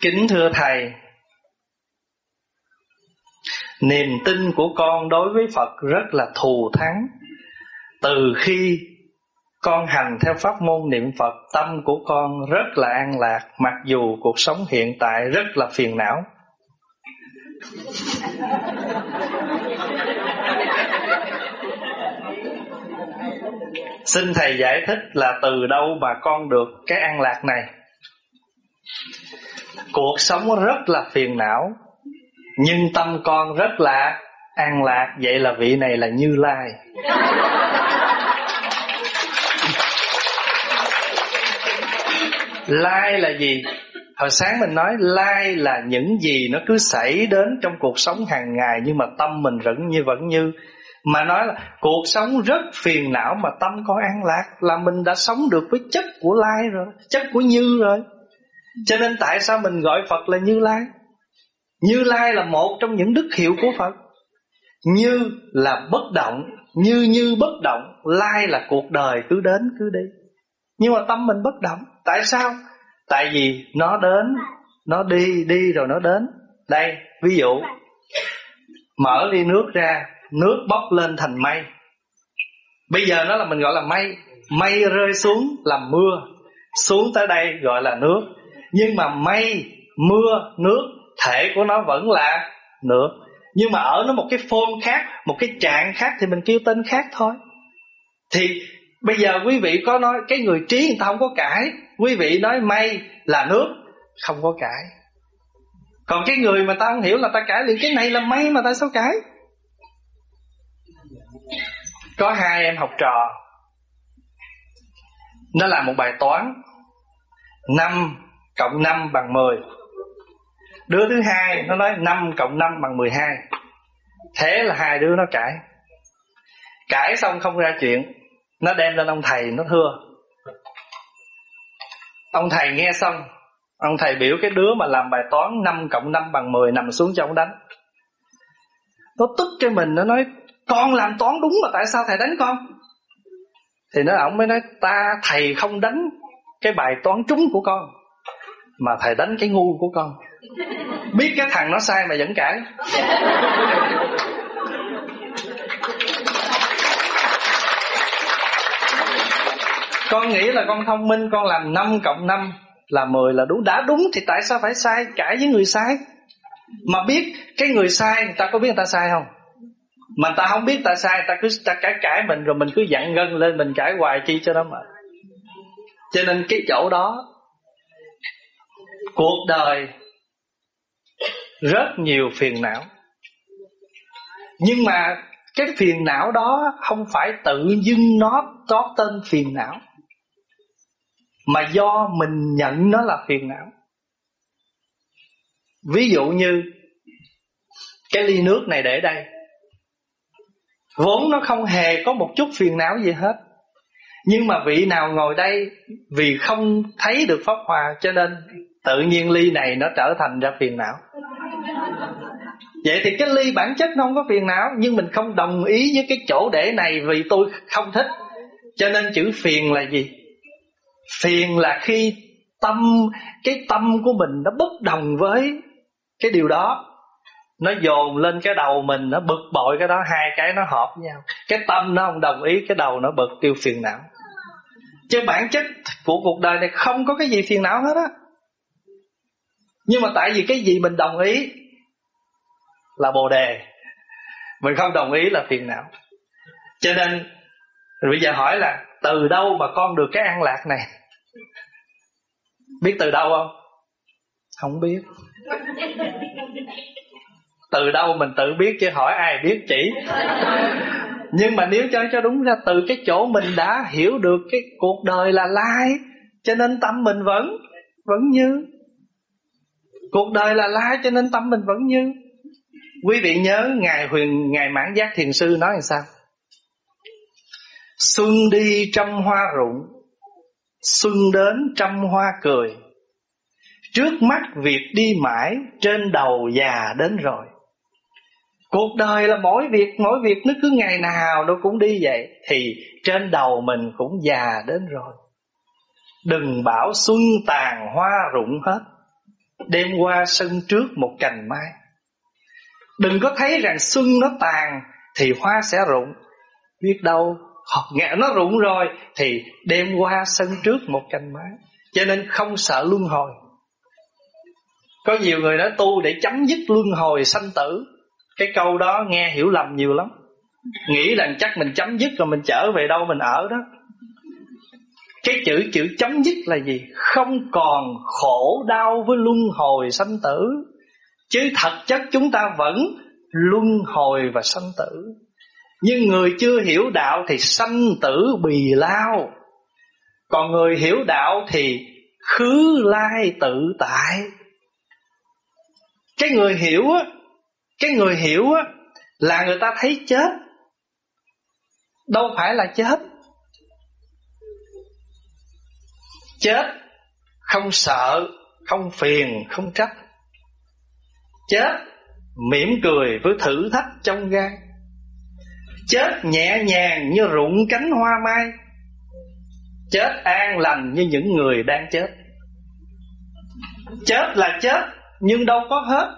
Kính thưa Thầy, Niềm tin của con đối với Phật rất là thù thắng. Từ khi con hành theo pháp môn niệm Phật, Tâm của con rất là an lạc, Mặc dù cuộc sống hiện tại rất là phiền não. Xin Thầy giải thích là từ đâu mà con được cái an lạc này. Cuộc sống rất là phiền não. Nhưng tâm con rất là an lạc. Vậy là vị này là Như Lai. Lai là gì? Hồi sáng mình nói lai là những gì nó cứ xảy đến trong cuộc sống hàng ngày, Nhưng mà tâm mình vẫn như vẫn như. Mà nói là cuộc sống rất phiền não mà tâm có an lạc Là mình đã sống được với chất của lai rồi, Chất của như rồi. Cho nên tại sao mình gọi Phật là Như Lai? Như Lai là một trong những đức hiệu của Phật. Như là bất động Như như bất động Lai là cuộc đời cứ đến cứ đi. Nhưng mà tâm mình bất động. Tại sao? Tại vì nó đến Nó đi, đi rồi nó đến. Đây, ví dụ Mở ly nước ra Nước bốc lên thành mây. Bây giờ nó là mình gọi là mây. Mây rơi xuống làm mưa. Xuống tới đây gọi là nước. Nhưng mà mây, mưa, nước Thể của nó vẫn là nước. Nhưng mà ở nó một cái form khác Một cái trạng khác thì mình kêu tên khác thôi. Thì bây giờ quý vị có nói Cái người trí người ta không có cãi. Quý vị nói mây là nước Không có cãi. Còn cái người mà ta không hiểu là ta cãi liền Cái này là mây mà ta sao cãi? Có hai em học trò. Nó làm một bài toán. Năm cộng 5 bằng 10 Đứa thứ hai, nó nói 5 cộng 5 bằng 12 Thế là hai đứa nó cãi. Cãi xong không ra chuyện. Nó đem lên ông thầy, nó thưa. Ông thầy nghe xong. Ông thầy biểu cái đứa mà làm bài toán 5 cộng 5 bằng 10 nằm xuống cho ông đánh. Nó tức cho mình, Nó nói, con làm toán đúng mà tại sao thầy đánh con? Thì nó, ổng mới nói, Ta, thầy không đánh cái bài toán trúng của con. Mà thầy đánh cái ngu của con. Biết cái thằng nó sai mà vẫn cãi. Con nghĩ là con thông minh, Con làm 5 cộng 5 là 10 là đúng. Đã đúng thì tại sao phải sai? Cãi với người sai. Mà biết cái người sai, Người ta có biết người ta sai không? Mà người ta không biết ta sai Ta cứ ta cãi cãi mình Rồi mình cứ dặn gân lên, Mình cãi hoài chi cho nó mà. Cho nên cái chỗ đó Cuộc đời Rất nhiều phiền não. Nhưng mà Cái phiền não đó Không phải tự dưng nó có tên phiền não, mà do mình nhận nó là phiền não. Ví dụ như cái ly nước này để đây, vốn nó không hề có một chút phiền não gì hết, nhưng mà vị nào ngồi đây vì không thấy được pháp hòa cho nên tự nhiên ly này nó trở thành ra phiền não. Vậy thì cái ly bản chất nó không có phiền não, nhưng mình không đồng ý với cái chỗ để này vì tôi không thích. Cho nên chữ phiền là gì? Phiền là khi tâm, cái tâm của mình nó bất đồng với cái điều đó. Nó dồn lên cái đầu mình, nó bực bội cái đó, hai cái nó hợp với nhau. Cái tâm nó không đồng ý, cái đầu nó bực, kêu phiền não. Chứ bản chất của cuộc đời này không có cái gì phiền não hết á nhưng mà tại vì cái gì mình đồng ý là bồ đề. Mình không đồng ý là phiền não. Cho nên bây giờ hỏi là, từ đâu mà con được cái an lạc này? Biết từ đâu không? Không biết. Từ đâu mình tự biết chứ hỏi ai biết chỉ. Nhưng mà nếu cho cho đúng ra, Từ cái chỗ mình đã hiểu được Cái cuộc đời là lai, Cho nên tâm mình vẫn Vẫn như. Cuộc đời là lai cho nên tâm mình vẫn như. Quý vị nhớ Ngài huyền Ngài mãn giác thiền sư nói làm sao? Xuân đi trăm hoa rụng, Xuân đến trăm hoa cười. Trước mắt việc đi mãi, Trên đầu già đến rồi. Cuộc đời là mỗi việc Mỗi việc nó cứ ngày nào nó cũng đi vậy, Thì trên đầu mình cũng già đến rồi. Đừng bảo xuân tàn hoa rụng hết đem qua sân trước một cành mai. Đừng có thấy rằng xuân nó tàn Thì hoa sẽ rụng. Biết đâu Nghe nó rụng rồi Thì đem qua sân trước một cành mai. Cho nên không sợ luân hồi. Có nhiều người đã tu để chấm dứt luân hồi sanh tử. Cái câu đó nghe hiểu lầm nhiều lắm. Nghĩ rằng chắc mình chấm dứt rồi mình trở về đâu mình ở đó. Cái chữ chữ chấm dứt là gì? Không còn khổ đau với luân hồi sanh tử. Chứ thật chất chúng ta vẫn luân hồi và sanh tử. Nhưng người chưa hiểu đạo thì sanh tử bì lao. Còn người hiểu đạo thì khứ lai tự tại. Cái người hiểu á, Cái người hiểu á Là người ta thấy chết. Đâu phải là chết. Chết Không sợ, Không phiền, Không trách. Chết mỉm cười với thử thách trong gan. Chết nhẹ nhàng như rụng cánh hoa mai. Chết an lành như những người đang chết. Chết là chết, nhưng đâu có hết.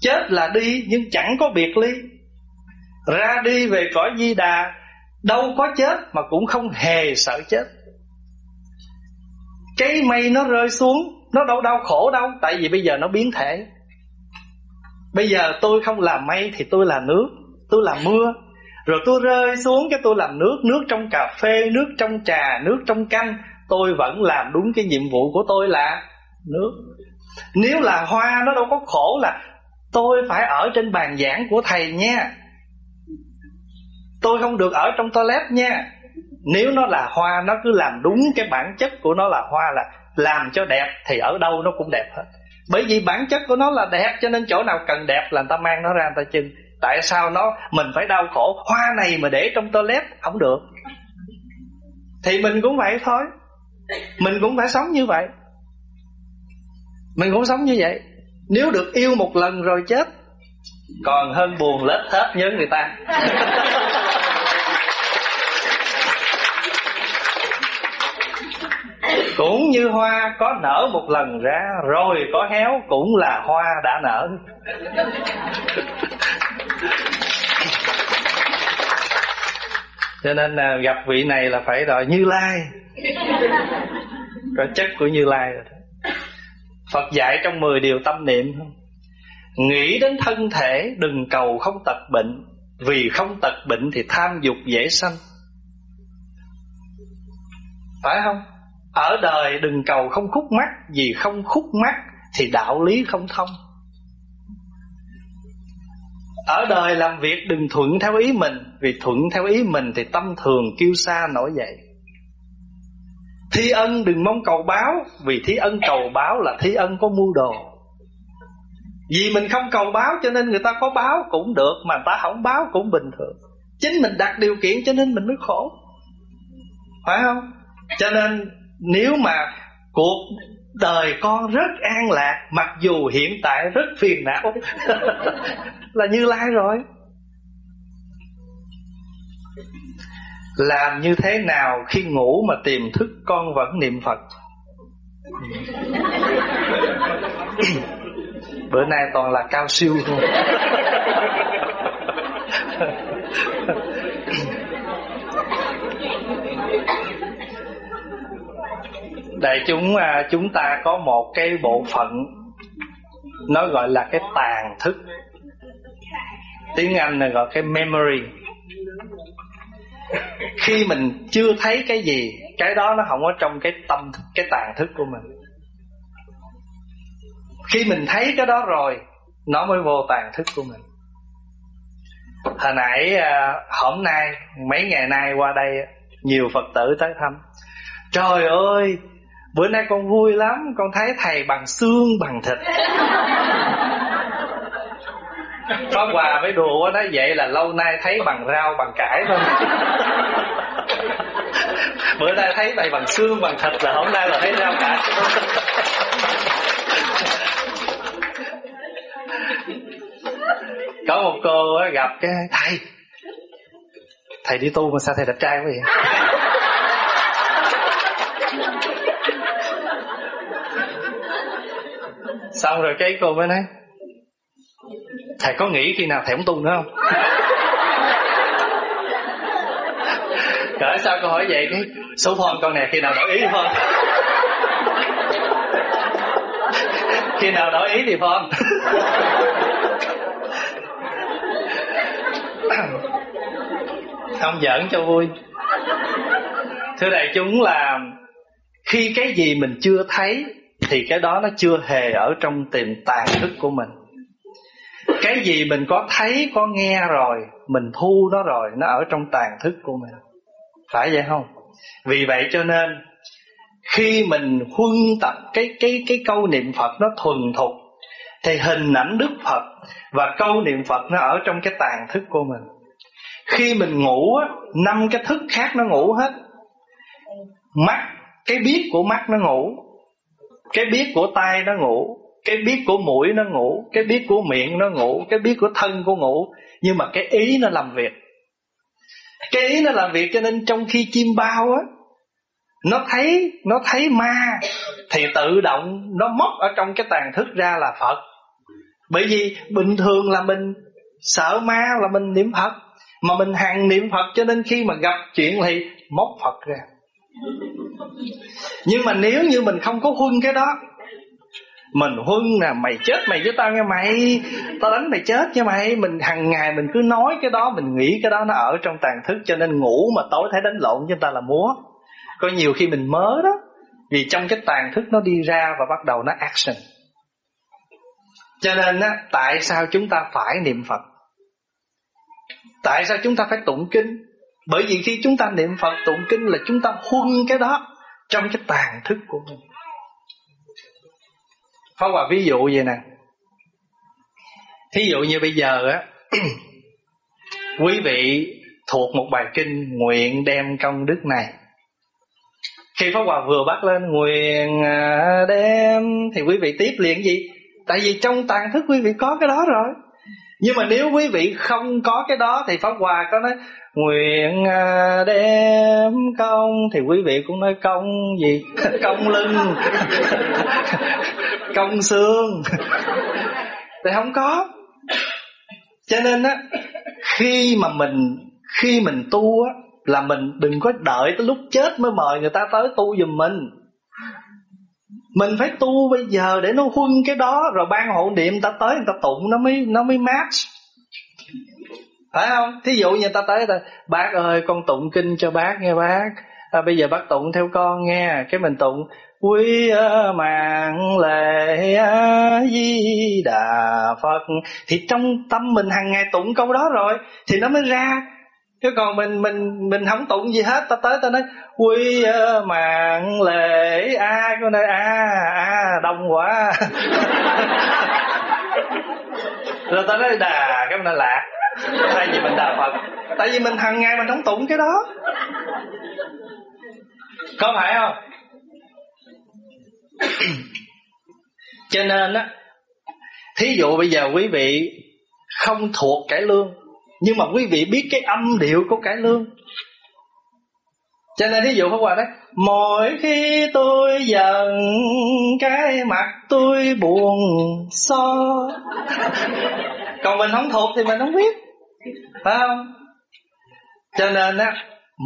Chết là đi, nhưng chẳng có biệt ly. Ra đi về cõi di đà, Đâu có chết mà cũng không hề sợ chết. Cái mây nó rơi xuống Nó đâu đau khổ đâu Tại vì bây giờ nó biến thể. Bây giờ tôi không làm mây thì tôi là nước Tôi làm mưa. Rồi tôi rơi xuống cái tôi làm nước Nước trong cà phê, nước trong trà, nước trong canh. Tôi vẫn làm đúng cái nhiệm vụ của tôi là nước. Nếu là hoa nó đâu có khổ là Tôi phải ở trên bàn giảng của thầy nha. Tôi không được ở trong toilet nha. Nếu nó là hoa, Nó cứ làm đúng cái bản chất của nó là hoa là Làm cho đẹp Thì ở đâu nó cũng đẹp hết. Bởi vì bản chất của nó là đẹp, Cho nên chỗ nào cần đẹp là người ta mang nó ra, người ta trưng Tại sao nó, Mình phải đau khổ, Hoa này mà để trong toilet, Không được. Thì mình cũng vậy thôi. Mình cũng phải sống như vậy. Mình cũng sống như vậy. Nếu được yêu một lần rồi chết, Còn hơn buồn lết hết nhớ người ta. cũng như hoa có nở một lần ra, rồi có héo cũng là hoa đã nở. Cho nên là gặp vị này là phải đòi như lai. Có chất của như lai rồi phật dạy trong 10 điều tâm niệm. Nghĩ đến thân thể, đừng cầu không tật bệnh. Vì không tật bệnh thì tham dục dễ sanh. Phải không? Ở đời đừng cầu không khúc mắt Vì không khúc mắt Thì đạo lý không thông. Ở đời làm việc đừng thuận theo ý mình, Vì thuận theo ý mình Thì tâm thường kêu xa nổi dậy. Thi ân đừng mong cầu báo, Vì thi ân cầu báo là thi ân có mưu đồ. Vì mình không cầu báo cho nên người ta có báo cũng được, Mà người ta không báo cũng bình thường. Chính mình đặt điều kiện cho nên mình mới khổ. Phải không? Cho nên nếu mà cuộc đời con rất an lạc, Mặc dù hiện tại rất phiền não, Là như lai rồi. Làm như thế nào khi ngủ mà tìm thức con vẫn niệm Phật? Bữa nay toàn là cao siêu thôi. đại chúng à, chúng ta có một cái bộ phận nó gọi là cái tàn thức. Tiếng anh là gọi cái memory. Khi mình chưa thấy cái gì, cái đó nó không có trong cái tâm, cái tàn thức của mình. Khi mình thấy cái đó rồi, nó mới vô tàn thức của mình. Hồi nãy à, hôm nay, mấy ngày nay qua đây, nhiều phật tử tới thăm. Trời ơi Bữa nay con vui lắm, Con thấy thầy bằng xương, bằng thịt. Có quà mới đùa nói vậy là lâu nay thấy bằng rau, bằng cải thôi. Bữa nay thấy thầy bằng xương, bằng thịt là hôm nay là thấy rau cải. Có một cô gặp cái, Thầy Thầy đi tu mà sao thầy đẹp trai quá vậy? Xong rồi cái cô mới nói, thầy có nghĩ khi nào thầy không tu nữa không? Cỡ sao cô hỏi vậy? Cái số phone con nè, khi nào đổi ý thì phone. Khi nào đổi ý thì phone. Không giỡn cho vui. Thưa đại chúng là khi cái gì mình chưa thấy thì cái đó nó chưa hề ở trong tiềm tàng thức của mình. Cái gì mình có thấy, có nghe rồi, mình thu nó rồi, nó ở trong tàng thức của mình. Phải vậy không? Vì vậy cho nên, khi mình huân tập, cái cái cái câu niệm phật nó thuần thục, thì hình ảnh đức phật và câu niệm phật nó ở trong cái tàn thức của mình. Khi mình ngủ á, năm cái thức khác nó ngủ hết. Mắt cái biết của mắt nó ngủ, cái biết của tai nó ngủ, cái biết của mũi nó ngủ, cái biết của miệng nó ngủ, cái biết của thân của ngủ. Nhưng mà cái ý nó làm việc. Cái ý nó làm việc cho nên trong khi chim bao á, nó thấy nó thấy ma, thì tự động nó móc ở trong cái tàn thức ra là phật. Bởi vì bình thường là mình sợ ma là mình niệm phật, mà mình hàng niệm phật cho nên khi mà gặp chuyện thì móc phật ra nhưng mà nếu như mình không có huân cái đó, mình huân là mày chết mày với tao nghe mày, tao đánh mày chết nha mày. Mình hàng ngày mình cứ nói cái đó, mình nghĩ cái đó nó ở trong tàn thức, cho nên ngủ mà tối thấy đánh lộn với ta là múa. Có nhiều khi mình mớ đó, vì trong cái tàn thức nó đi ra và bắt đầu nó action. Cho nên á, tại sao chúng ta phải niệm phật? Tại sao chúng ta phải tụng kinh? Bởi vì khi chúng ta niệm phật, tụng kinh là chúng ta huân cái đó trong cái tàn thức của mình. Pháp Hòa, ví dụ vậy nè. Thí dụ như bây giờ á, Quý vị thuộc một bài kinh Nguyện đem công đức này. Khi Pháp Hòa vừa bắt lên Nguyện à, đem, Thì quý vị tiếp liền gì? Tại vì trong tàn thức quý vị có cái đó rồi. Nhưng mà nếu quý vị không có cái đó Thì Pháp Hòa có nói, Nguyện à, đem công. Thì quý vị cũng nói, công gì? Công lưng. Công xương. Thì không có. Cho nên á, Khi mà mình, Khi mình tu á, Là mình đừng có đợi tới lúc chết Mới mời người ta tới tu giùm mình mình phải tu bây giờ để nó huân cái đó rồi ban hộ niệm ta tới người ta tụng nó mới nó mới match. Phải không? Thí dụ như ta tới ta bác ơi con tụng kinh cho bác nghe bác. À, bây giờ bác tụng theo con nghe cái mình tụng quý mạng lệ di đà phật. Thì trong tâm mình hàng ngày tụng câu đó rồi thì nó mới ra chứ còn mình mình mình không tụng gì hết. Ta tới ta nói quy ờ, mạng lễ a à, con này a a đông quá. Rồi ta nói đà cái mình lạc. Thay vì mình đà phật. Tại vì mình hàng ngày mình không tụng cái đó. Có phải không? Cho nên á thí dụ bây giờ quý vị không thuộc cải lương nhưng mà quý vị biết cái âm điệu của cải lương. Cho nên ví dụ Pháp Hòa đấy Mỗi khi tôi giận, Cái mặt tôi buồn so Còn mình không thuộc thì mình không biết. Phải không? Cho nên á,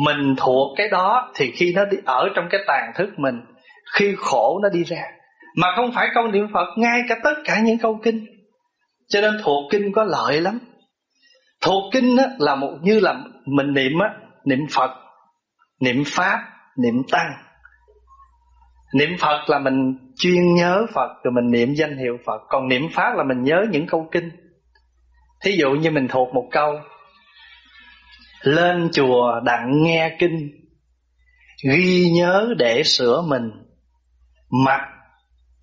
Mình thuộc cái đó Thì khi nó đi ở trong cái tàn thức mình, Khi khổ nó đi ra. Mà không phải câu niệm Phật, Ngay cả tất cả những câu kinh. Cho nên thuộc kinh có lợi lắm. Thuộc kinh á, là một như là Mình niệm á Niệm Phật Niệm Pháp Niệm Tăng. Niệm Phật là mình chuyên nhớ Phật Rồi mình niệm danh hiệu Phật. Còn niệm Pháp là mình nhớ những câu kinh. Thí dụ như mình thuộc một câu Lên chùa đặng nghe kinh Ghi nhớ để sửa mình. Mặt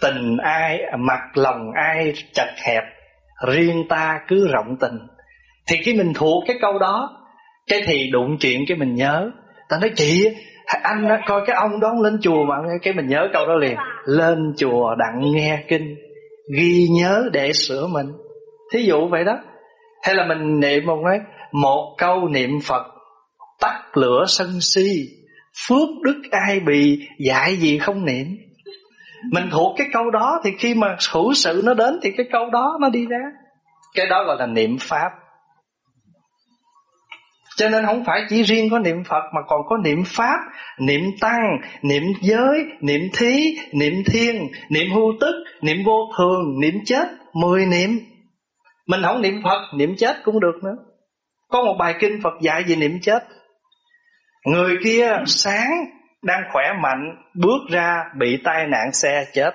tình ai Mặt lòng ai chặt hẹp Riêng ta cứ rộng tình. Thì khi mình thuộc cái câu đó, Cái thì đụng chuyện cái mình nhớ. Ta nói, chị, anh coi cái ông đó lên chùa mà cái mình nhớ câu đó liền. Lên chùa đặng nghe kinh, ghi nhớ để sửa mình. Thí dụ vậy đó. Hay là mình niệm một nói, một câu niệm phật, tắt lửa sân si, phước đức ai bị dạy gì không niệm. Mình thuộc cái câu đó thì khi mà hữu sự nó đến thì cái câu đó nó đi ra. Cái đó gọi là niệm pháp cho nên không phải chỉ riêng có niệm Phật mà còn có niệm Pháp, niệm Tăng, niệm giới, niệm thí, niệm thiên, niệm hưu tức, niệm vô thường, niệm chết, mười niệm. Mình không niệm Phật, niệm chết cũng được nữa. Có một bài kinh Phật dạy về niệm chết. Người kia sáng đang khỏe mạnh bước ra bị tai nạn xe chết.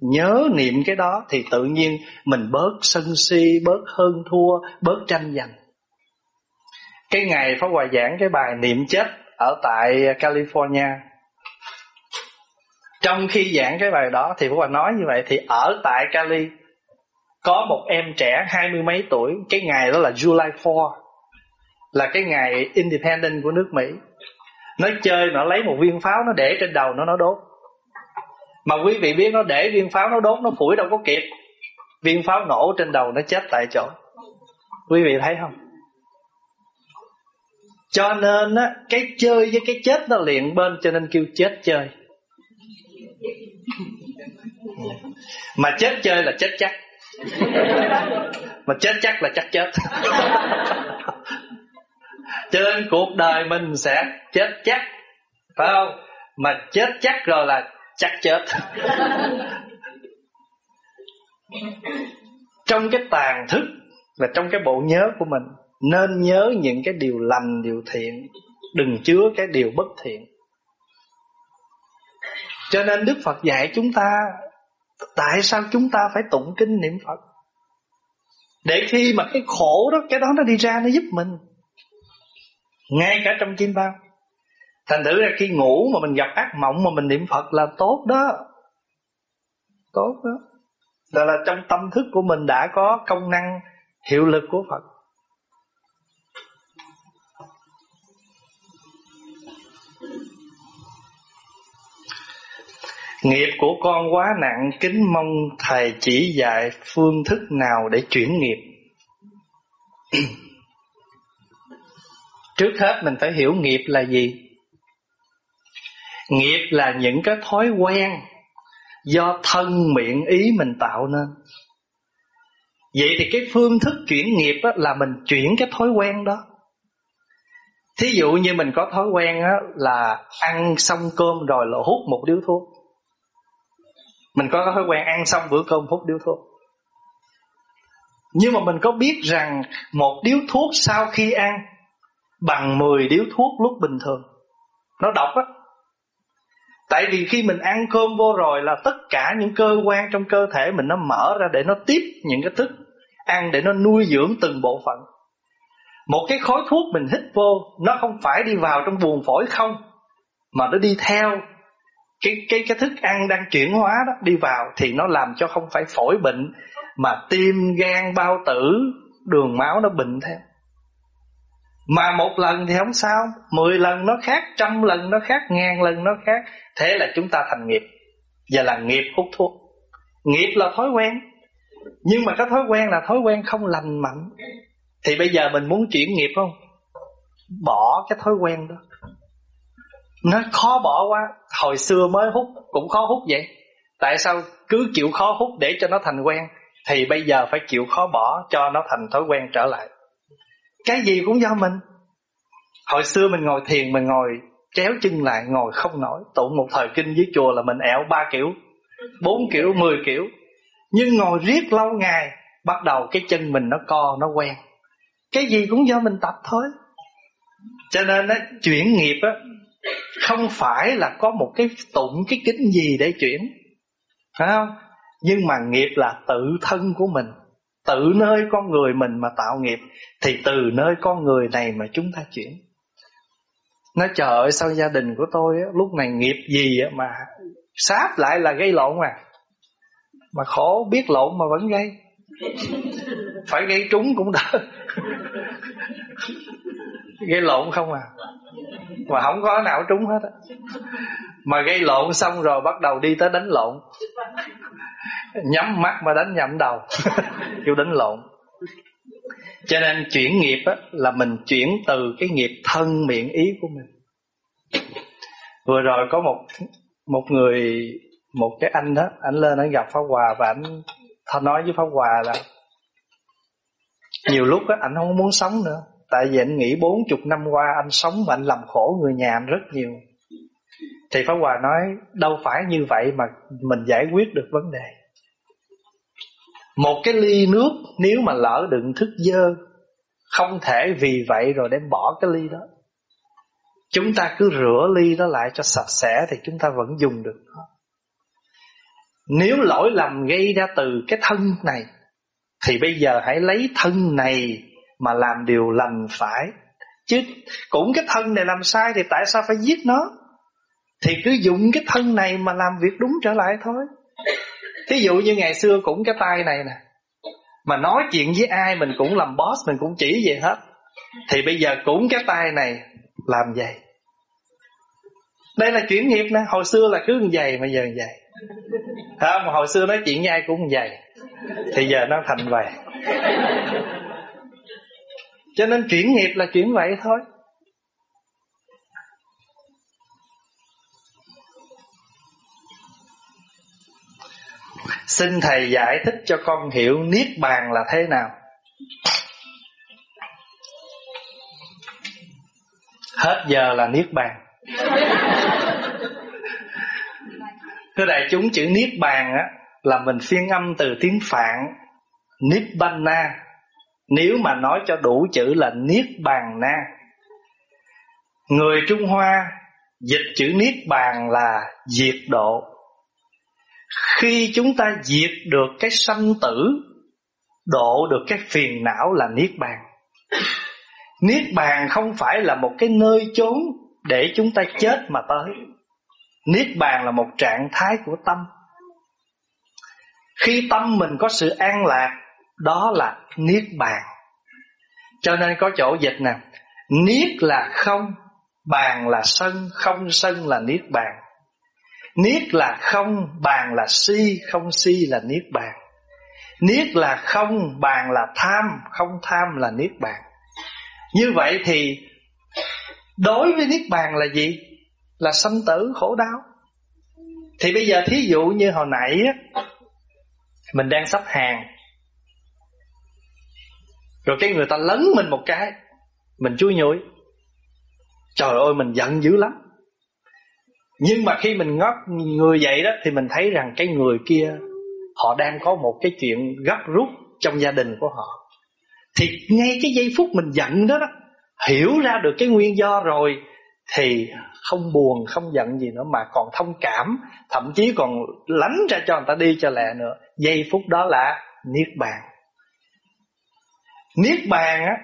Nhớ niệm cái đó thì tự nhiên mình bớt sân si, bớt hơn thua, bớt tranh giành. Cái ngày Pháp Hòa giảng cái bài niệm chết ở tại California. Trong khi giảng cái bài đó thì Pháp Hòa nói như vậy, Thì ở tại Cali Có một em trẻ hai mươi mấy tuổi. Cái ngày đó là July 4 Là cái ngày independent của nước Mỹ. Nó chơi, nó lấy một viên pháo, Nó để trên đầu nó nó đốt. Mà quý vị biết nó để viên pháo, nó đốt, Nó phủi đâu có kịp. Viên pháo nổ trên đầu nó chết tại chỗ. Quý vị thấy không? Cho nên á, cái chơi với cái chết nó liền bên cho nên kêu chết chơi. Mà chết chơi là chết chắc. Mà chết chắc là chắc chết. Cho nên cuộc đời mình sẽ chết chắc, phải không? Mà chết chắc rồi là chắc chết. Trong cái tàn thức là trong cái bộ nhớ của mình nên nhớ những cái điều lành, điều thiện. Đừng chứa cái điều bất thiện. Cho nên đức phật dạy chúng ta, tại sao chúng ta phải tụng kinh niệm phật? Để khi mà cái khổ đó, cái đó nó đi ra, nó giúp mình. Ngay cả trong chim bao. Thành thử ra khi ngủ mà mình gặp ác mộng mà mình niệm phật là tốt đó. Tốt đó. Đó là trong tâm thức của mình đã có công năng, hiệu lực của phật. Nghiệp của con quá nặng, Kính mong Thầy chỉ dạy phương thức nào để chuyển nghiệp. Trước hết mình phải hiểu nghiệp là gì. Nghiệp là những cái thói quen Do thân miệng ý mình tạo nên. Vậy thì cái phương thức chuyển nghiệp là mình chuyển cái thói quen đó. Thí dụ như mình có thói quen là ăn xong cơm rồi là hút một điếu thuốc mình có thói quen ăn xong bữa cơm hút điếu thuốc. Nhưng mà mình có biết rằng Một điếu thuốc sau khi ăn Bằng 10 điếu thuốc lúc bình thường, Nó độc á. Tại vì khi mình ăn cơm vô rồi Là tất cả những cơ quan trong cơ thể mình Nó mở ra để nó tiếp những cái thức Ăn để nó nuôi dưỡng từng bộ phận. Một cái khói thuốc mình hít vô, Nó không phải đi vào trong buồng phổi không, Mà nó đi theo cái cái cái thức ăn đang chuyển hóa đó, đi vào thì nó làm cho không phải phổi bệnh, mà tim gan bao tử, đường máu nó bệnh theo mà một lần thì không sao, mười lần nó khác, trăm lần nó khác, ngàn lần nó khác. Thế là chúng ta thành nghiệp, và là nghiệp hút thuốc. Nghiệp là thói quen, nhưng mà cái thói quen là thói quen không lành mạnh. Thì bây giờ mình muốn chuyển nghiệp không? Bỏ cái thói quen đó nó khó bỏ quá. Hồi xưa mới hút cũng khó hút vậy. Tại sao cứ chịu khó hút để cho nó thành quen? Thì bây giờ phải chịu khó bỏ cho nó thành thói quen trở lại. Cái gì cũng do mình. Hồi xưa mình ngồi thiền mình ngồi Kéo chân lại ngồi không nổi. Tụng một thời kinh dưới chùa là mình ẹo ba kiểu bốn kiểu, mười kiểu. Nhưng ngồi riết lâu ngày Bắt đầu cái chân mình nó co, nó quen. Cái gì cũng do mình tập thôi. Cho nên á, chuyển nghiệp á không phải là có một cái tụng cái kính gì để chuyển phải không? Nhưng mà nghiệp là tự thân của mình. Tự nơi con người mình mà tạo nghiệp thì từ nơi con người này mà chúng ta chuyển. Nó trời ơi sao gia đình của tôi á, lúc này nghiệp gì á, mà sáp lại là gây lộn à. Mà khổ biết lộn mà vẫn gây. Phải gây trúng cũng đỡ gây lộn không à? Mà không có nào trúng hết á. Mà gây lộn xong rồi bắt đầu đi tới đánh lộn. Nhắm mắt mà đánh nhầm đầu. Kêu đánh lộn. Cho nên chuyển nghiệp á, là mình chuyển từ cái nghiệp thân miệng ý của mình. Vừa rồi có một một người một cái anh đó anh lên anh gặp pháp hòa và anh thọ nói với pháp hòa là nhiều lúc á anh không muốn sống nữa tại vì anh nghĩ bốn chục năm qua anh sống và anh làm khổ người nhà anh rất nhiều. Thì pháp hòa nói, đâu phải như vậy mà mình giải quyết được vấn đề. Một cái ly nước nếu mà lỡ đựng thức dơ, không thể vì vậy rồi đem bỏ cái ly đó. Chúng ta cứ rửa ly đó lại cho sạch sẽ Thì chúng ta vẫn dùng được nó. Nếu lỗi lầm gây ra từ cái thân này, Thì bây giờ hãy lấy thân này mà làm điều lành phải. Chứ cũng cái thân này làm sai Thì tại sao phải giết nó? Thì cứ dùng cái thân này Mà làm việc đúng trở lại thôi. Thí dụ như ngày xưa cũng cái tay này nè, Mà nói chuyện với ai Mình cũng làm boss, Mình cũng chỉ về hết. Thì bây giờ cũng cái tay này làm vậy. Đây là chuyển nghiệp nè, hồi xưa là cứ như vậy mà giờ như vậy. Không hồi xưa nói chuyện với ai cũng như vậy. Thì giờ nó thành vậy cho nên chuyển nghiệp là chuyển vậy thôi. Xin Thầy giải thích cho con hiểu Niết Bàn là thế nào. Hết giờ là Niết Bàn. Thưa đại chúng, chữ Niết Bàn á, Là mình phiên âm từ tiếng Phạn Nibbana. Nếu mà nói cho đủ chữ là Niết Bàn Na Người Trung Hoa Dịch chữ Niết Bàn là diệt độ Khi chúng ta diệt được cái sanh tử Độ được cái phiền não là Niết Bàn Niết bàn không phải là một cái nơi chốn để chúng ta chết mà tới. Niết bàn là một trạng thái của tâm. Khi tâm mình có sự an lạc, đó là niết bàn. Cho nên có chỗ dịch nè, niết là không, bàn là sân, không sân là niết bàn. Niết là không, bàn là si, không si là niết bàn. Niết là không, bàn là tham, không tham là niết bàn. Như vậy thì đối với Niết Bàn là gì? Là sanh tử khổ đau. Thì bây giờ thí dụ như hồi nãy á, mình đang sắp hàng rồi cái người ta lấn mình một cái mình chui nhủi trời ơi mình giận dữ lắm. Nhưng mà khi mình ngóc người vậy đó thì mình thấy rằng cái người kia họ đang có một cái chuyện gấp rút trong gia đình của họ. Thì ngay cái giây phút mình giận đó đó Hiểu ra được cái nguyên do rồi Thì không buồn, không giận gì nữa Mà còn thông cảm Thậm chí còn lánh ra cho người ta đi cho lẹ nữa. Giây phút đó là Niết Bàn. Niết Bàn á,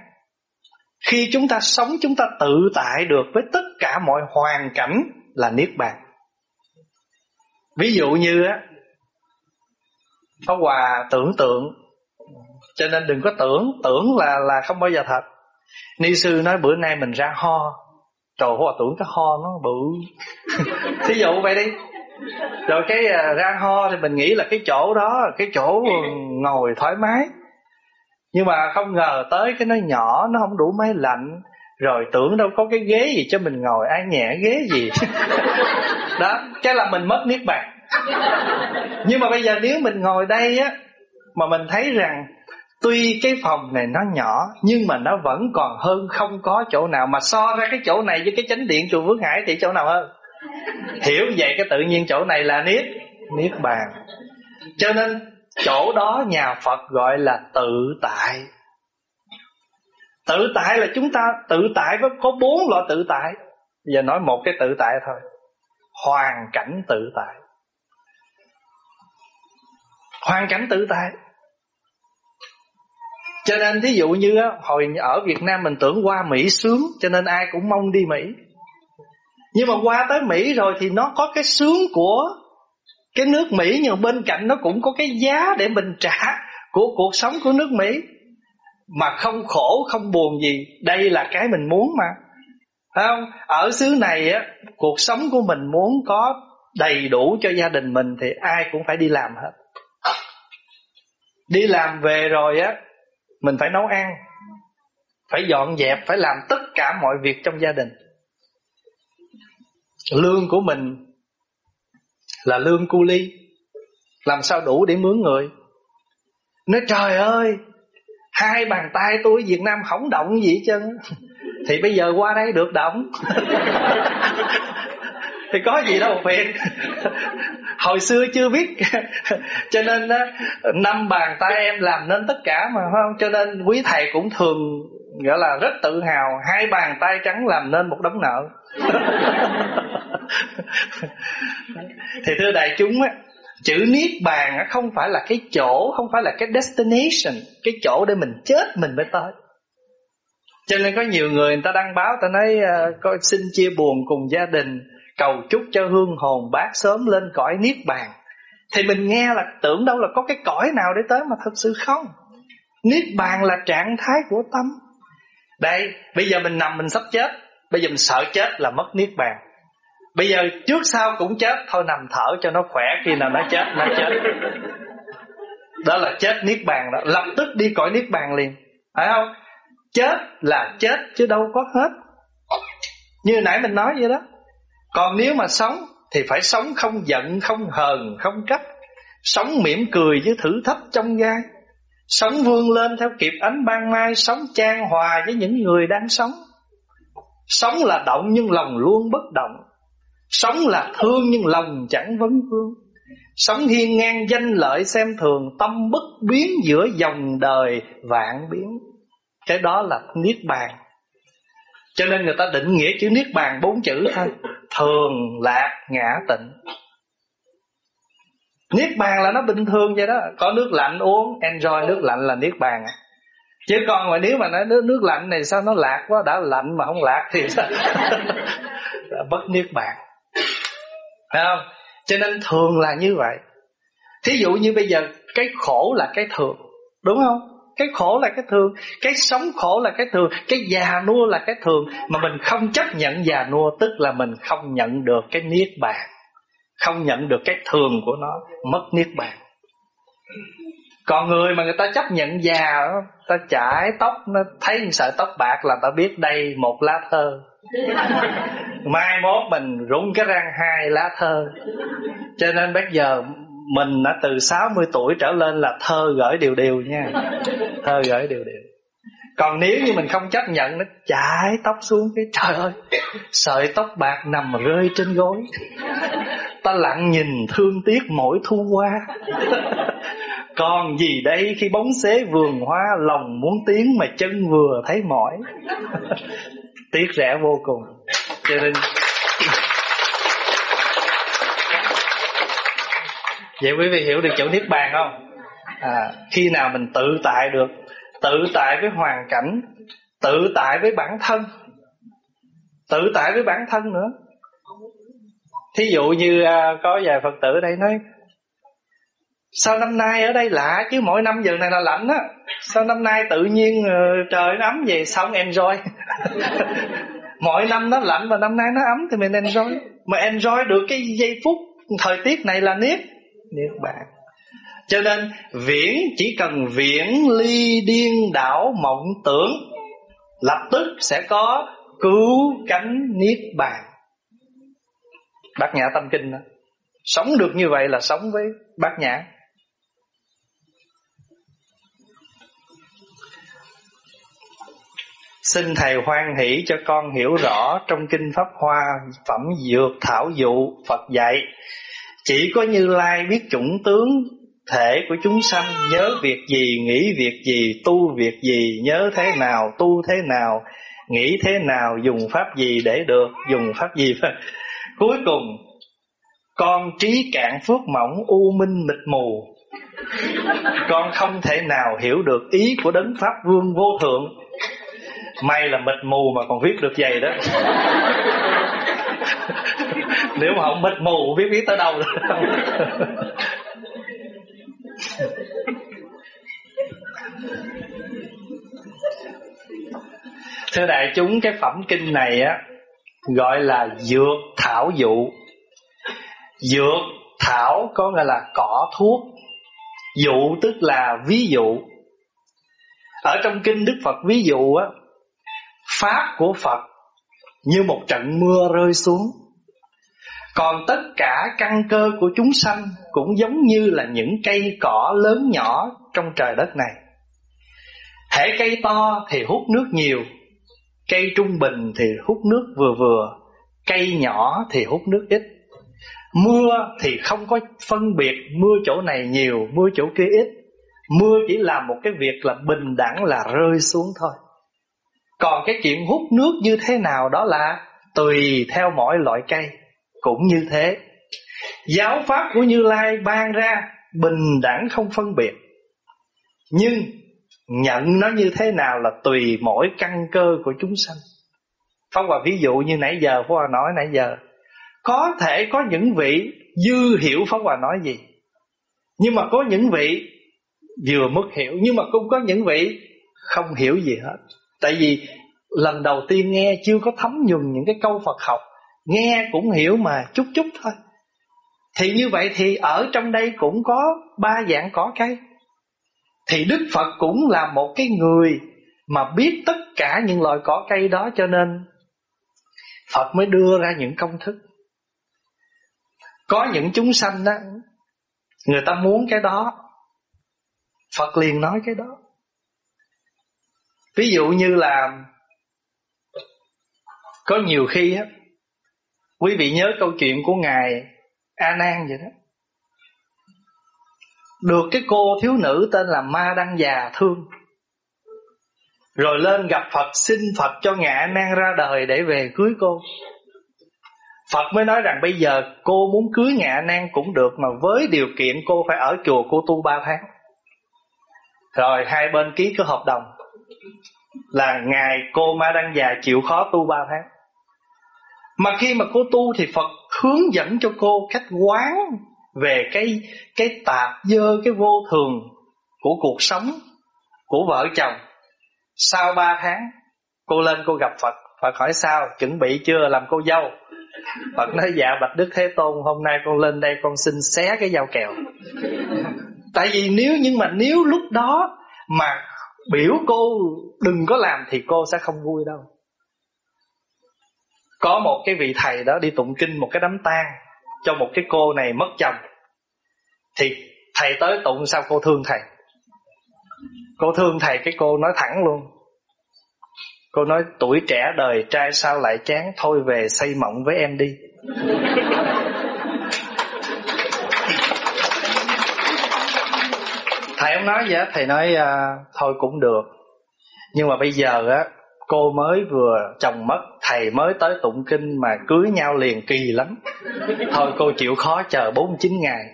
Khi chúng ta sống, chúng ta tự tại được Với tất cả mọi hoàn cảnh Là Niết Bàn. Ví dụ như á, Pháp Hòa tưởng tượng, cho nên đừng có tưởng Tưởng là là không bao giờ thật. Ni sư nói bữa nay mình ra ho. Trời hòa tưởng cái ho nó bự. Thí dụ vậy đi. Rồi cái à, ra ho thì mình nghĩ là cái chỗ đó, Cái chỗ ngồi thoải mái. Nhưng mà không ngờ tới cái nó nhỏ, Nó không đủ máy lạnh. Rồi tưởng đâu có cái ghế gì cho mình ngồi, Ai nhẹ ghế gì. Đó, Cái là mình mất niết bàn. Nhưng mà bây giờ nếu mình ngồi đây á, Mà mình thấy rằng Tuy cái phòng này nó nhỏ, Nhưng mà nó vẫn còn hơn không có chỗ nào Mà so ra cái chỗ này với cái chánh điện chùa Phước Hải Thì chỗ nào hơn? Hiểu vậy cái tự nhiên chỗ này là niết Niết bàn. Cho nên chỗ đó nhà Phật gọi là tự tại. Tự tại là chúng ta Tự tại có, có bốn loại tự tại. Giờ nói một cái tự tại thôi. Hoàn cảnh tự tại. Hoàn cảnh tự tại. Cho nên thí dụ như hồi ở Việt Nam mình tưởng qua Mỹ sướng Cho nên ai cũng mong đi Mỹ. Nhưng mà qua tới Mỹ rồi thì nó có cái sướng của cái nước Mỹ Nhưng bên cạnh nó cũng có cái giá để mình trả Của cuộc sống của nước Mỹ. Mà không khổ, không buồn gì. Đây là cái mình muốn mà. Thấy không? Ở xứ này á, Cuộc sống của mình muốn có đầy đủ cho gia đình mình Thì ai cũng phải đi làm hết. Đi làm về rồi á, mình phải nấu ăn, Phải dọn dẹp, Phải làm tất cả mọi việc trong gia đình. Lương của mình là lương cu ly. Làm sao đủ để mướn người? Nói, trời ơi, hai bàn tay tôi Việt Nam không động gì hết trơn. Thì bây giờ qua đây được động. Thì có gì đâu phiền hồi xưa chưa biết. Cho nên năm bàn tay em làm nên tất cả mà không? Cho nên quý thầy cũng thường, gọi là, rất tự hào, hai bàn tay trắng làm nên một đống nợ. thì thưa đại chúng á, chữ niết bàn không phải là cái chỗ, không phải là cái destination, cái chỗ để mình chết mình mới tới. Cho nên có nhiều người người ta đăng báo ta nói ờ, coi xin chia buồn cùng gia đình, cầu chúc cho hương hồn bác sớm lên cõi niết bàn. Thì mình nghe là tưởng đâu là có cái cõi nào để tới mà thật sự không. Niết bàn là trạng thái của tâm. Đây, bây giờ mình nằm mình sắp chết, bây giờ mình sợ chết là mất niết bàn bây giờ trước sau cũng chết, thôi nằm thở cho nó khỏe, khi nào nó chết nó chết. Đó là chết niết bàn đó. Lập tức đi cõi niết bàn liền. Phải không? Chết là chết, chứ đâu có hết. Như nãy mình nói vậy đó. Còn nếu mà sống, thì phải sống không giận, không hờn, không trách. Sống mỉm cười với thử thách trong gai. Sống vươn lên theo kịp ánh ban mai. Sống trang hòa với những người đang sống. Sống là động nhưng lòng luôn bất động sống là thương nhưng lòng chẳng vấn vương. Sống hiên ngang danh lợi xem thường tâm bất biến giữa dòng đời vạn biến. Cái đó là niết bàn. Cho nên người ta định nghĩa chữ niết bàn bốn chữ thôi thường lạc ngã tịnh. Niết bàn là nó bình thường vậy đó. Có nước lạnh uống enjoy nước lạnh là niết bàn. Chứ còn mà nếu mà nói nước, nước lạnh này sao nó lạc quá? Đã lạnh mà không lạc thì sao? Bất niết bàn. Thấy không? Cho nên thường là như vậy. Thí dụ như bây giờ, cái khổ là cái thường, đúng không? Cái khổ là cái thường, cái sống khổ là cái thường, cái già nua là cái thường, mà mình không chấp nhận già nua tức là mình không nhận được cái niết bàn, không nhận được cái thường của nó, mất niết bàn. Còn người mà người ta chấp nhận già, ta chải tóc, nó thấy sợi tóc bạc là ta biết đây một lá thơ. mai mốt mình rung cái răng hai lá thơ. Cho nên bây giờ mình đã từ 60 tuổi trở lên là thơ gửi điều điều nha. Thơ gửi điều điều. còn nếu như mình không chấp nhận, nó chải tóc xuống cái, trời ơi, sợi tóc bạc nằm rơi trên gối. Ta lặng nhìn thương tiếc mỗi thu qua còn gì đây, khi bóng xế vườn hoa, lòng muốn tiếng mà chân vừa thấy mỏi. Tiếc rẻ vô cùng cho nên vậy quý vị hiểu được chỗ niết bàn không? À, khi nào mình tự tại được tự tại với hoàn cảnh tự tại với bản thân tự tại với bản thân nữa. Thí dụ như à, có vài phật tử đây nói sao năm nay ở đây lạ chứ? Mỗi năm giờ này là lạnh á. Sao năm nay tự nhiên uh, trời nó ấm vậy? Sao enjoy? mỗi năm nó lạnh và năm nay nó ấm thì mình enjoy. Mà enjoy được cái giây phút, thời tiết này là niết niết bàn cho nên, viễn, chỉ cần viễn ly điên đảo mộng tưởng, lập tức sẽ có cứu cánh niết bàn bát nhã tâm kinh đó. Sống được như vậy là sống với bát nhã. Xin Thầy hoan hỷ cho con hiểu rõ trong Kinh Pháp Hoa Phẩm Dược Thảo Dụ Phật dạy. Chỉ có Như Lai biết chủng tướng thể của chúng sanh Nhớ việc gì, nghĩ việc gì, tu việc gì Nhớ thế nào, tu thế nào Nghĩ thế nào, dùng pháp gì để được Dùng pháp gì. Cuối cùng Con trí cạn phước mỏng u minh mịt mù. Con không thể nào hiểu được ý của đấng Pháp Vương vô thượng. May là mịt mù mà còn viết được vậy đó. Nếu mà không mịt mù viết viết tới đâu. Rồi Thưa đại chúng cái phẩm kinh này á Gọi là dược thảo dụ. Dược thảo có nghĩa là cỏ thuốc. Dụ tức là ví dụ. Ở trong kinh Đức Phật ví dụ á Pháp của Phật như một trận mưa rơi xuống. Còn tất cả căn cơ của chúng sanh Cũng giống như là những cây cỏ lớn nhỏ Trong trời đất này. Thể cây to thì hút nước nhiều Cây trung bình thì hút nước vừa vừa Cây nhỏ thì hút nước ít. Mưa thì không có phân biệt Mưa chỗ này nhiều, mưa chỗ kia ít. Mưa chỉ làm một cái việc là bình đẳng là rơi xuống thôi. Còn cái chuyện hút nước như thế nào đó là Tùy theo mỗi loại cây, Cũng như thế. Giáo pháp của Như Lai ban ra Bình đẳng không phân biệt. Nhưng Nhận nó như thế nào là tùy mỗi căn cơ của chúng sanh. Phong Hòa ví dụ như nãy giờ Phong Hòa nói nãy giờ, Có thể có những vị dư hiểu Phong Hòa nói gì, Nhưng mà có những vị vừa mất hiểu, Nhưng mà cũng có những vị không hiểu gì hết. Tại vì lần đầu tiên nghe chưa có thấm nhuần những cái câu Phật học, Nghe cũng hiểu mà chút chút thôi. Thì như vậy thì ở trong đây cũng có ba dạng cỏ cây. Thì Đức Phật cũng là một cái người Mà biết tất cả những loại cỏ cây đó Cho nên Phật mới đưa ra những công thức. Có những chúng sanh đó Người ta muốn cái đó, Phật liền nói cái đó. Ví dụ như là Có nhiều khi á, Quý vị nhớ câu chuyện của Ngài A Nan vậy đó. Được cái cô thiếu nữ tên là Ma Đăng Già thương, Rồi lên gặp Phật, xin Phật cho ngạ nan ra đời để về cưới cô. Phật mới nói rằng bây giờ cô muốn cưới ngạ nan cũng được, Mà với điều kiện cô phải ở chùa cô tu ba tháng. Rồi hai bên ký cái hợp đồng. Là ngày cô Ma Đăng Già chịu khó tu ba tháng. Mà khi mà cô tu thì Phật hướng dẫn cho cô cách quán về cái cái tạp dơ, cái vô thường của cuộc sống của vợ chồng. Sau ba tháng, cô lên cô gặp Phật. Phật hỏi sao? Chuẩn bị chưa? Làm cô dâu. Phật nói dạ bạch Đức Thế Tôn, hôm nay con lên đây con xin xé cái dao kèo. Tại vì nếu, nhưng mà nếu lúc đó mà biểu cô đừng có làm thì cô sẽ không vui đâu. Có một cái vị thầy đó đi tụng kinh một cái đám tang cho một cái cô này mất chồng. Thì thầy tới tụng sao cô thương thầy? Cô thương thầy cái cô nói thẳng luôn. Cô nói, tuổi trẻ đời trai sao lại chán, thôi về xây mộng với em đi. Thầy không nói vậy thầy nói à, thôi cũng được. Nhưng mà bây giờ á cô mới vừa chồng mất thầy mới tới tụng kinh mà cưới nhau liền kỳ lắm. Thôi cô chịu khó chờ 49 ngày.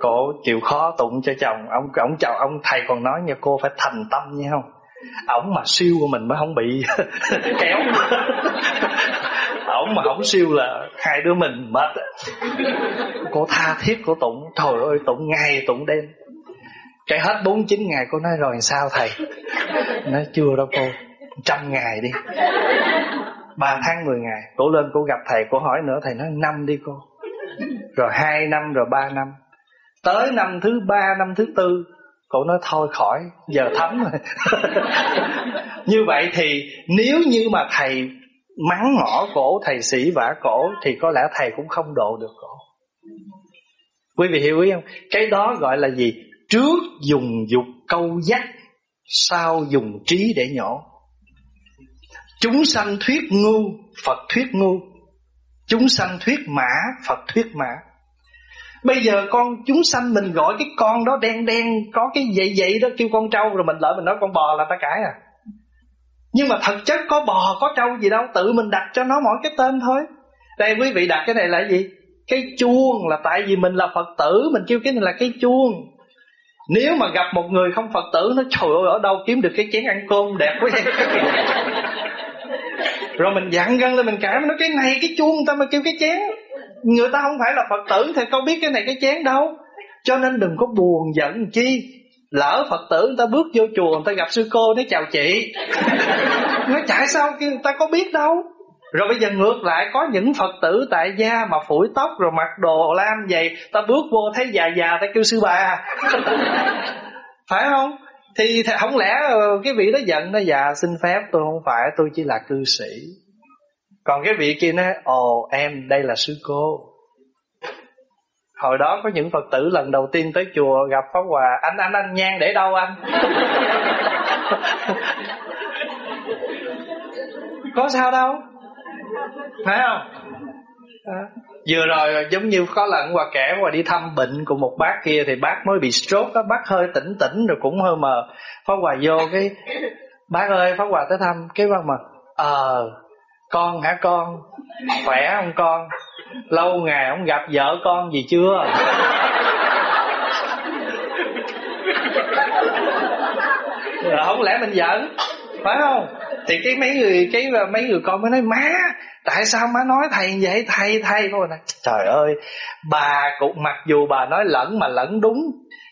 Cô chịu khó tụng cho chồng. Ông ông chào ông thầy còn nói nha cô phải thành tâm nha không? Ổng mà siêu của mình mới không bị kéo. Ổng mà không siêu là hai đứa mình mệt. Cô tha thiết của tụng. Trời ơi tụng ngày tụng đêm cái hết 49 ngày cô nói rồi sao thầy? Nói chưa đâu cô, Trăm ngày đi. Ba tháng 10 ngày. Cô lên cô gặp thầy Cô hỏi nữa, thầy nói năm đi cô. Rồi hai năm, rồi ba năm. Tới năm thứ ba, năm thứ tư Cô nói thôi khỏi, Giờ thấm rồi. Như vậy thì nếu như mà thầy Mắng ngõ cổ, thầy sĩ vả cổ, Thì có lẽ thầy cũng không độ được cổ. Quý vị hiểu ý không? Cái đó gọi là gì? Trước dùng dục câu dắt Sao dùng trí để nhổ. Chúng sanh thuyết ngu, Phật thuyết ngu. Chúng sanh thuyết mã, Phật thuyết mã. Bây giờ con, chúng sanh mình gọi cái con đó đen đen, Có cái vậy vậy đó, kêu con trâu Rồi mình lỡ mình nói con bò là ta cãi à. Nhưng mà thật chất có bò, có trâu gì đâu, Tự mình đặt cho nó mỗi cái tên thôi. Đây quý vị đặt cái này là gì? Cái chuông là tại vì mình là Phật tử, Mình kêu cái này là cái chuông nếu mà gặp một người không Phật tử Nó trời ơi ở đâu kiếm được cái chén ăn cơm đẹp quá Rồi mình dặn gân lên mình cảm Nó cái này cái chuông ta mà kêu cái chén. Người ta không phải là Phật tử Thì không biết cái này cái chén đâu. Cho nên đừng có buồn giận chi. Lỡ Phật tử người ta bước vô chùa Người ta gặp sư cô nói chào chị. Nói chạy sao người ta có biết đâu rồi bây giờ ngược lại có những Phật tử tại gia mà phủi tóc rồi mặc đồ lam vậy, ta bước vô thấy già già ta kêu sư bà. phải không? Thì không lẽ ờ, cái vị đó giận nó già xin phép tôi không phải tôi chỉ là cư sĩ. còn cái vị kia nói ồ em đây là sư cô hồi đó có những phật tử lần đầu tiên tới chùa gặp pháp hòa anh anh anh nhang để đâu anh có sao đâu phải không? À. vừa rồi giống như có lần hòa kể hòa đi thăm bệnh của một bác kia thì bác mới bị stroke đó. Bác hơi tỉnh tỉnh rồi cũng hơi mờ. Pháp hòa vô cái bác ơi pháp hòa tới thăm. Cái bác mà ờ con hả con? Khỏe không con? Lâu ngày không gặp vợ con gì chưa? Không lẽ mình giận? Phải không thì cái mấy người, cái mấy người con mới nói, má, tại sao má nói thầy vậy? Thầy thầy. Thôi này trời ơi, bà cũng, mặc dù bà nói lẫn mà lẫn đúng,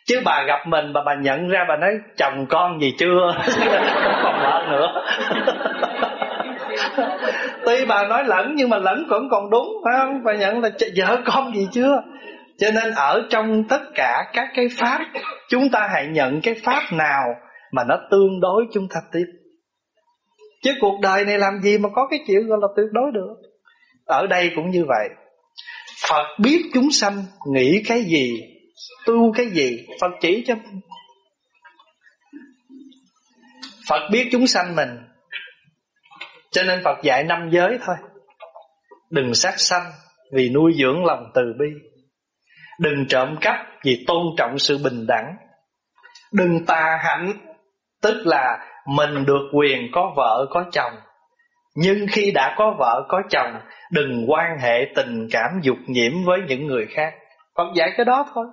chứ bà gặp mình bà bà nhận ra bà nói, chồng con gì chưa? Không còn lợn nữa. Tuy bà nói lẫn nhưng mà lẫn vẫn còn đúng, phải không? Bà nhận là vợ con gì chưa? Cho nên ở trong tất cả các cái pháp, chúng ta hãy nhận cái pháp nào mà nó tương đối chúng ta tiếp chứ cuộc đời này làm gì mà có cái chuyện gọi là tuyệt đối được? Ở đây cũng như vậy. Phật biết chúng sanh nghĩ cái gì, tu cái gì, phật chỉ cho mình. Phật biết chúng sanh mình, cho nên Phật dạy năm giới thôi. Đừng sát sanh Vì nuôi dưỡng lòng từ bi. Đừng trộm cắp Vì tôn trọng sự bình đẳng. Đừng tà hạnh, Tức là mình được quyền có vợ, có chồng. Nhưng khi đã có vợ, có chồng, Đừng quan hệ tình cảm dục nhiễm với những người khác. Phật dạy cái đó thôi.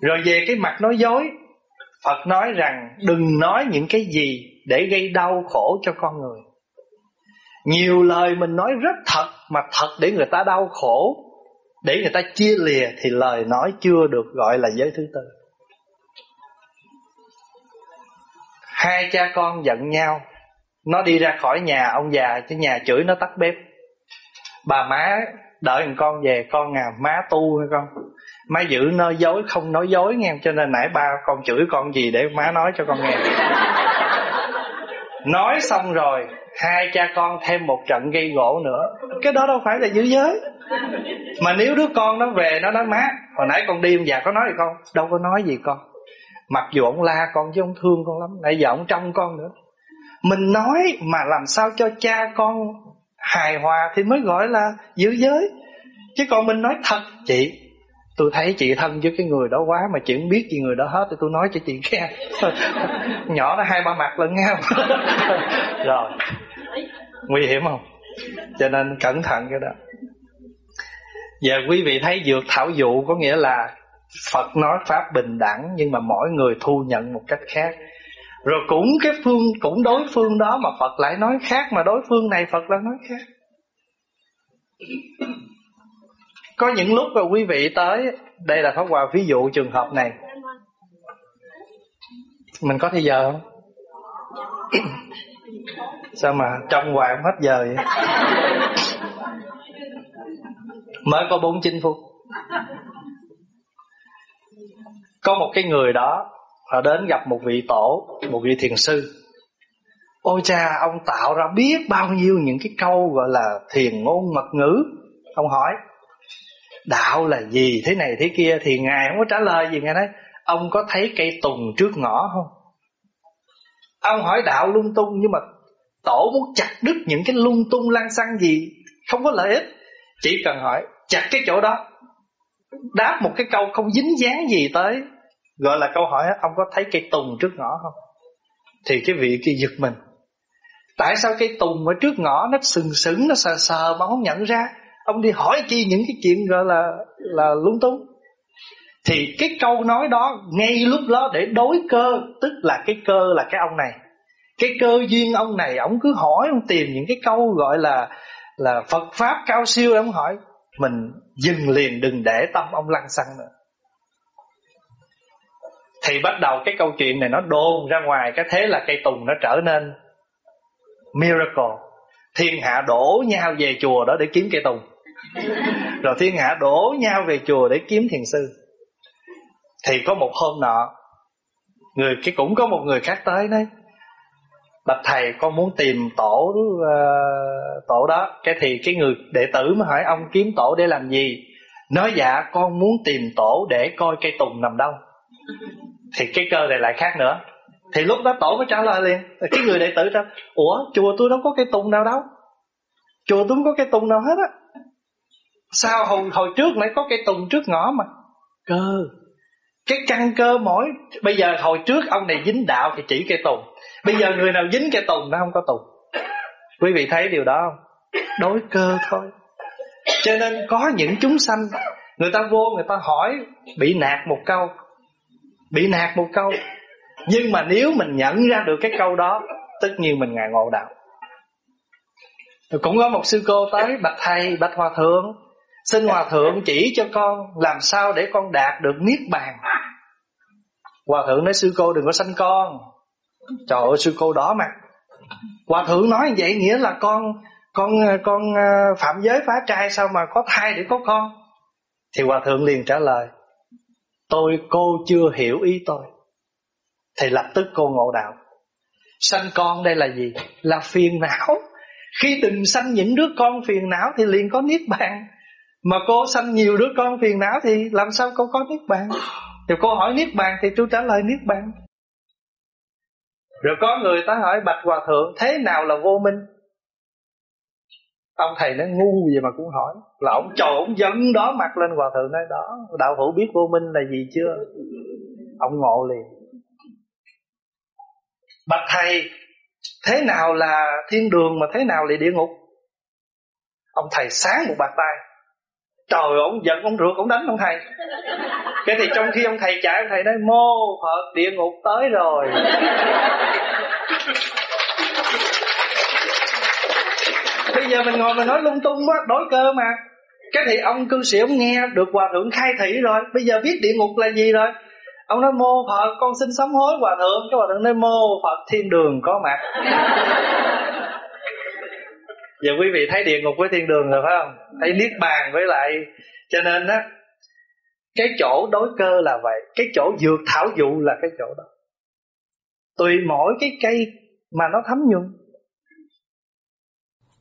Rồi về cái mặt nói dối, Phật nói rằng đừng nói những cái gì để gây đau khổ cho con người. Nhiều lời mình nói rất thật Mà thật để người ta đau khổ, Để người ta chia lìa Thì lời nói chưa được gọi là giới thứ tư. Hai cha con giận nhau. Nó đi ra khỏi nhà ông già Chứ nhà chửi nó tắt bếp. Bà má đợi thằng con về Con à má tu hay con? Má giữ nói dối không nói dối nghe Cho nên nãy ba con chửi con gì Để má nói cho con nghe. Nói xong rồi hai cha con thêm một trận gây gỗ nữa. Cái đó đâu phải là giữ giới. Mà nếu đứa con nó về nó nói má hồi nãy con đi ông già có nói gì con đâu có nói gì con mặc dù ông la con chứ ông thương con lắm, nãy giờ ông trông con nữa. Mình nói mà làm sao cho cha con hài hòa thì mới gọi là giữ giới. Chứ còn mình nói thật, chị, tôi thấy chị thân với cái người đó quá mà chị không biết gì người đó hết, thì tôi nói cho chị nghe. Nhỏ nó hai ba mặt lẫn nhau. Rồi. Nguy hiểm không? Cho nên cẩn thận cái đó. Giờ quý vị thấy dược thảo dụ có nghĩa là Phật nói pháp bình đẳng, nhưng mà mỗi người thu nhận một cách khác. Rồi cũng cái phương, cũng đối phương đó mà Phật lại nói khác, mà đối phương này Phật lại nói khác. Có những lúc mà quý vị tới, đây là pháp hòa, ví dụ trường hợp này. Mình có thời giờ không? Sao mà trong hoài không hết giờ vậy? Mới có bốn chín phút có một cái người đó, họ đến gặp một vị tổ, một vị thiền sư. Ôi cha, ông tạo ra biết bao nhiêu những cái câu gọi là thiền ngôn mật ngữ? Ông hỏi. Đạo là gì thế này thế kia thì ngài không có trả lời gì. Ngài nói, ông có thấy cây tùng trước ngõ không? Ông hỏi đạo lung tung, nhưng mà tổ muốn chặt đứt những cái lung tung lan xăng gì? Không có lợi ích. Chỉ cần hỏi, chặt cái chỗ đó. Đáp một cái câu không dính dáng gì tới gọi là câu hỏi ông có thấy cây tùng trước ngõ không? Thì cái vị kia giật mình. Tại sao cây tùng ở trước ngõ nó sừng sững, nó sờ sờ mà không nhận ra? Ông đi hỏi chi những cái chuyện gọi là là lung tung. Thì cái câu nói đó ngay lúc đó để đối cơ, tức là cái cơ là cái ông này. Cái cơ duyên ông này, ông cứ hỏi, ông tìm những cái câu gọi là là Phật pháp cao siêu, ông hỏi, mình dừng liền, đừng để tâm ông lăng xăng nữa thì bắt đầu cái câu chuyện này nó đôn ra ngoài cái thế là cây tùng nó trở nên miracle. Thiên hạ đổ nhau về chùa đó để kiếm cây tùng. Rồi thiên hạ đổ nhau về chùa để kiếm thiền sư. Thì có một hôm nọ người cái cũng có một người khác tới đấy bạch thầy con muốn tìm tổ uh, tổ đó. Cái thì cái người đệ tử mới hỏi ông kiếm tổ để làm gì? Nói dạ con muốn tìm tổ để coi cây tùng nằm đâu thì cái cơ này lại khác nữa. Thì lúc đó tổ mới trả lời liền. Cái người đệ tử ra ủa, chùa tôi đâu có cây tùng nào đâu. Chùa tôi không có cây tùng nào hết á. Sao hồi hồi trước lại có cây tùng trước ngõ mà? Cơ. Cái căn cơ mỗi, bây giờ hồi trước ông này dính đạo thì chỉ cây tùng. Bây giờ người nào dính cây tùng nó không có tùng. Quý vị thấy điều đó không? Đối cơ thôi. Cho nên có những chúng sanh, người ta vô, người ta hỏi, bị nạt một câu bị nạt một câu. Nhưng mà nếu mình nhận ra được cái câu đó, tất nhiên mình ngài ngộ đạo. Cũng có một sư cô tới, bạch thầy, bạch hòa thượng, xin hòa thượng chỉ cho con làm sao để con đạt được niết bàn. Hòa thượng nói, sư cô đừng có sanh con. Trời ơi, sư cô đó mà hòa thượng nói vậy nghĩa là con con con à, phạm giới phá trai sao mà có thai để có con? Thì hòa thượng liền trả lời tôi, cô chưa hiểu ý tôi. Thì lập tức cô ngộ đạo. Sanh con đây là gì? Là phiền não. Khi đừng sanh những đứa con phiền não thì liền có niết bàn. Mà cô sanh nhiều đứa con phiền não thì làm sao cô có niết bàn? Thì cô hỏi niết bàn thì tôi trả lời niết bàn. Rồi có người ta hỏi bạch hòa thượng, thế nào là vô minh? Ông thầy nó ngu gì mà cũng hỏi. Là ông trò ông dẫn đó mặt lên hòa thượng nói đó. Đạo hữu biết vô minh là gì chưa? Ông ngộ liền. Bạch thầy, thế nào là thiên đường mà thế nào là địa ngục? Ông thầy sáng một bạc tay. Trời, ông giận, ông rượt, ông đánh ông thầy. Cái thì trong khi ông thầy chạy, ông thầy nói, mô phật, địa ngục tới rồi bây giờ mình ngồi mình nói lung tung quá đối cơ mà. Cái thì ông cư sĩ ông nghe được hòa thượng khai thị rồi, bây giờ biết địa ngục là gì rồi? Ông nói, mô phật, con xin sám hối hòa thượng. Cái hòa thượng nói, mô phật, thiên đường có mặt. Giờ quý vị thấy địa ngục với thiên đường rồi, phải không? Thấy niết bàn với lại, cho nên á, cái chỗ đối cơ là vậy, cái chỗ dược thảo dụ là cái chỗ đó. Tùy mỗi cái cây mà nó thấm nhuận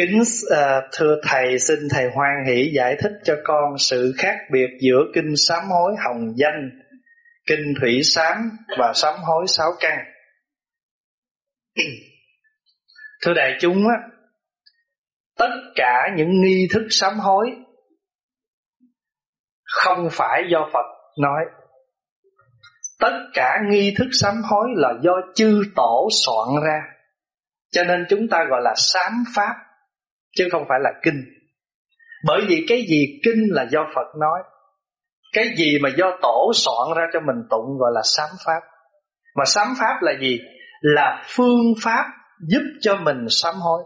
Kính uh, thưa Thầy, xin Thầy hoan hỷ giải thích cho con sự khác biệt giữa kinh sám hối hồng danh, kinh thủy sám và sám hối sáu căn. thưa đại chúng á, tất cả những nghi thức sám hối không phải do Phật nói. Tất cả nghi thức sám hối là do chư tổ soạn ra. Cho nên chúng ta gọi là sám pháp chứ không phải là kinh. Bởi vì cái gì kinh là do Phật nói, cái gì mà do tổ soạn ra cho mình tụng gọi là sám pháp. Mà sám pháp là gì? Là phương pháp giúp cho mình sám hối.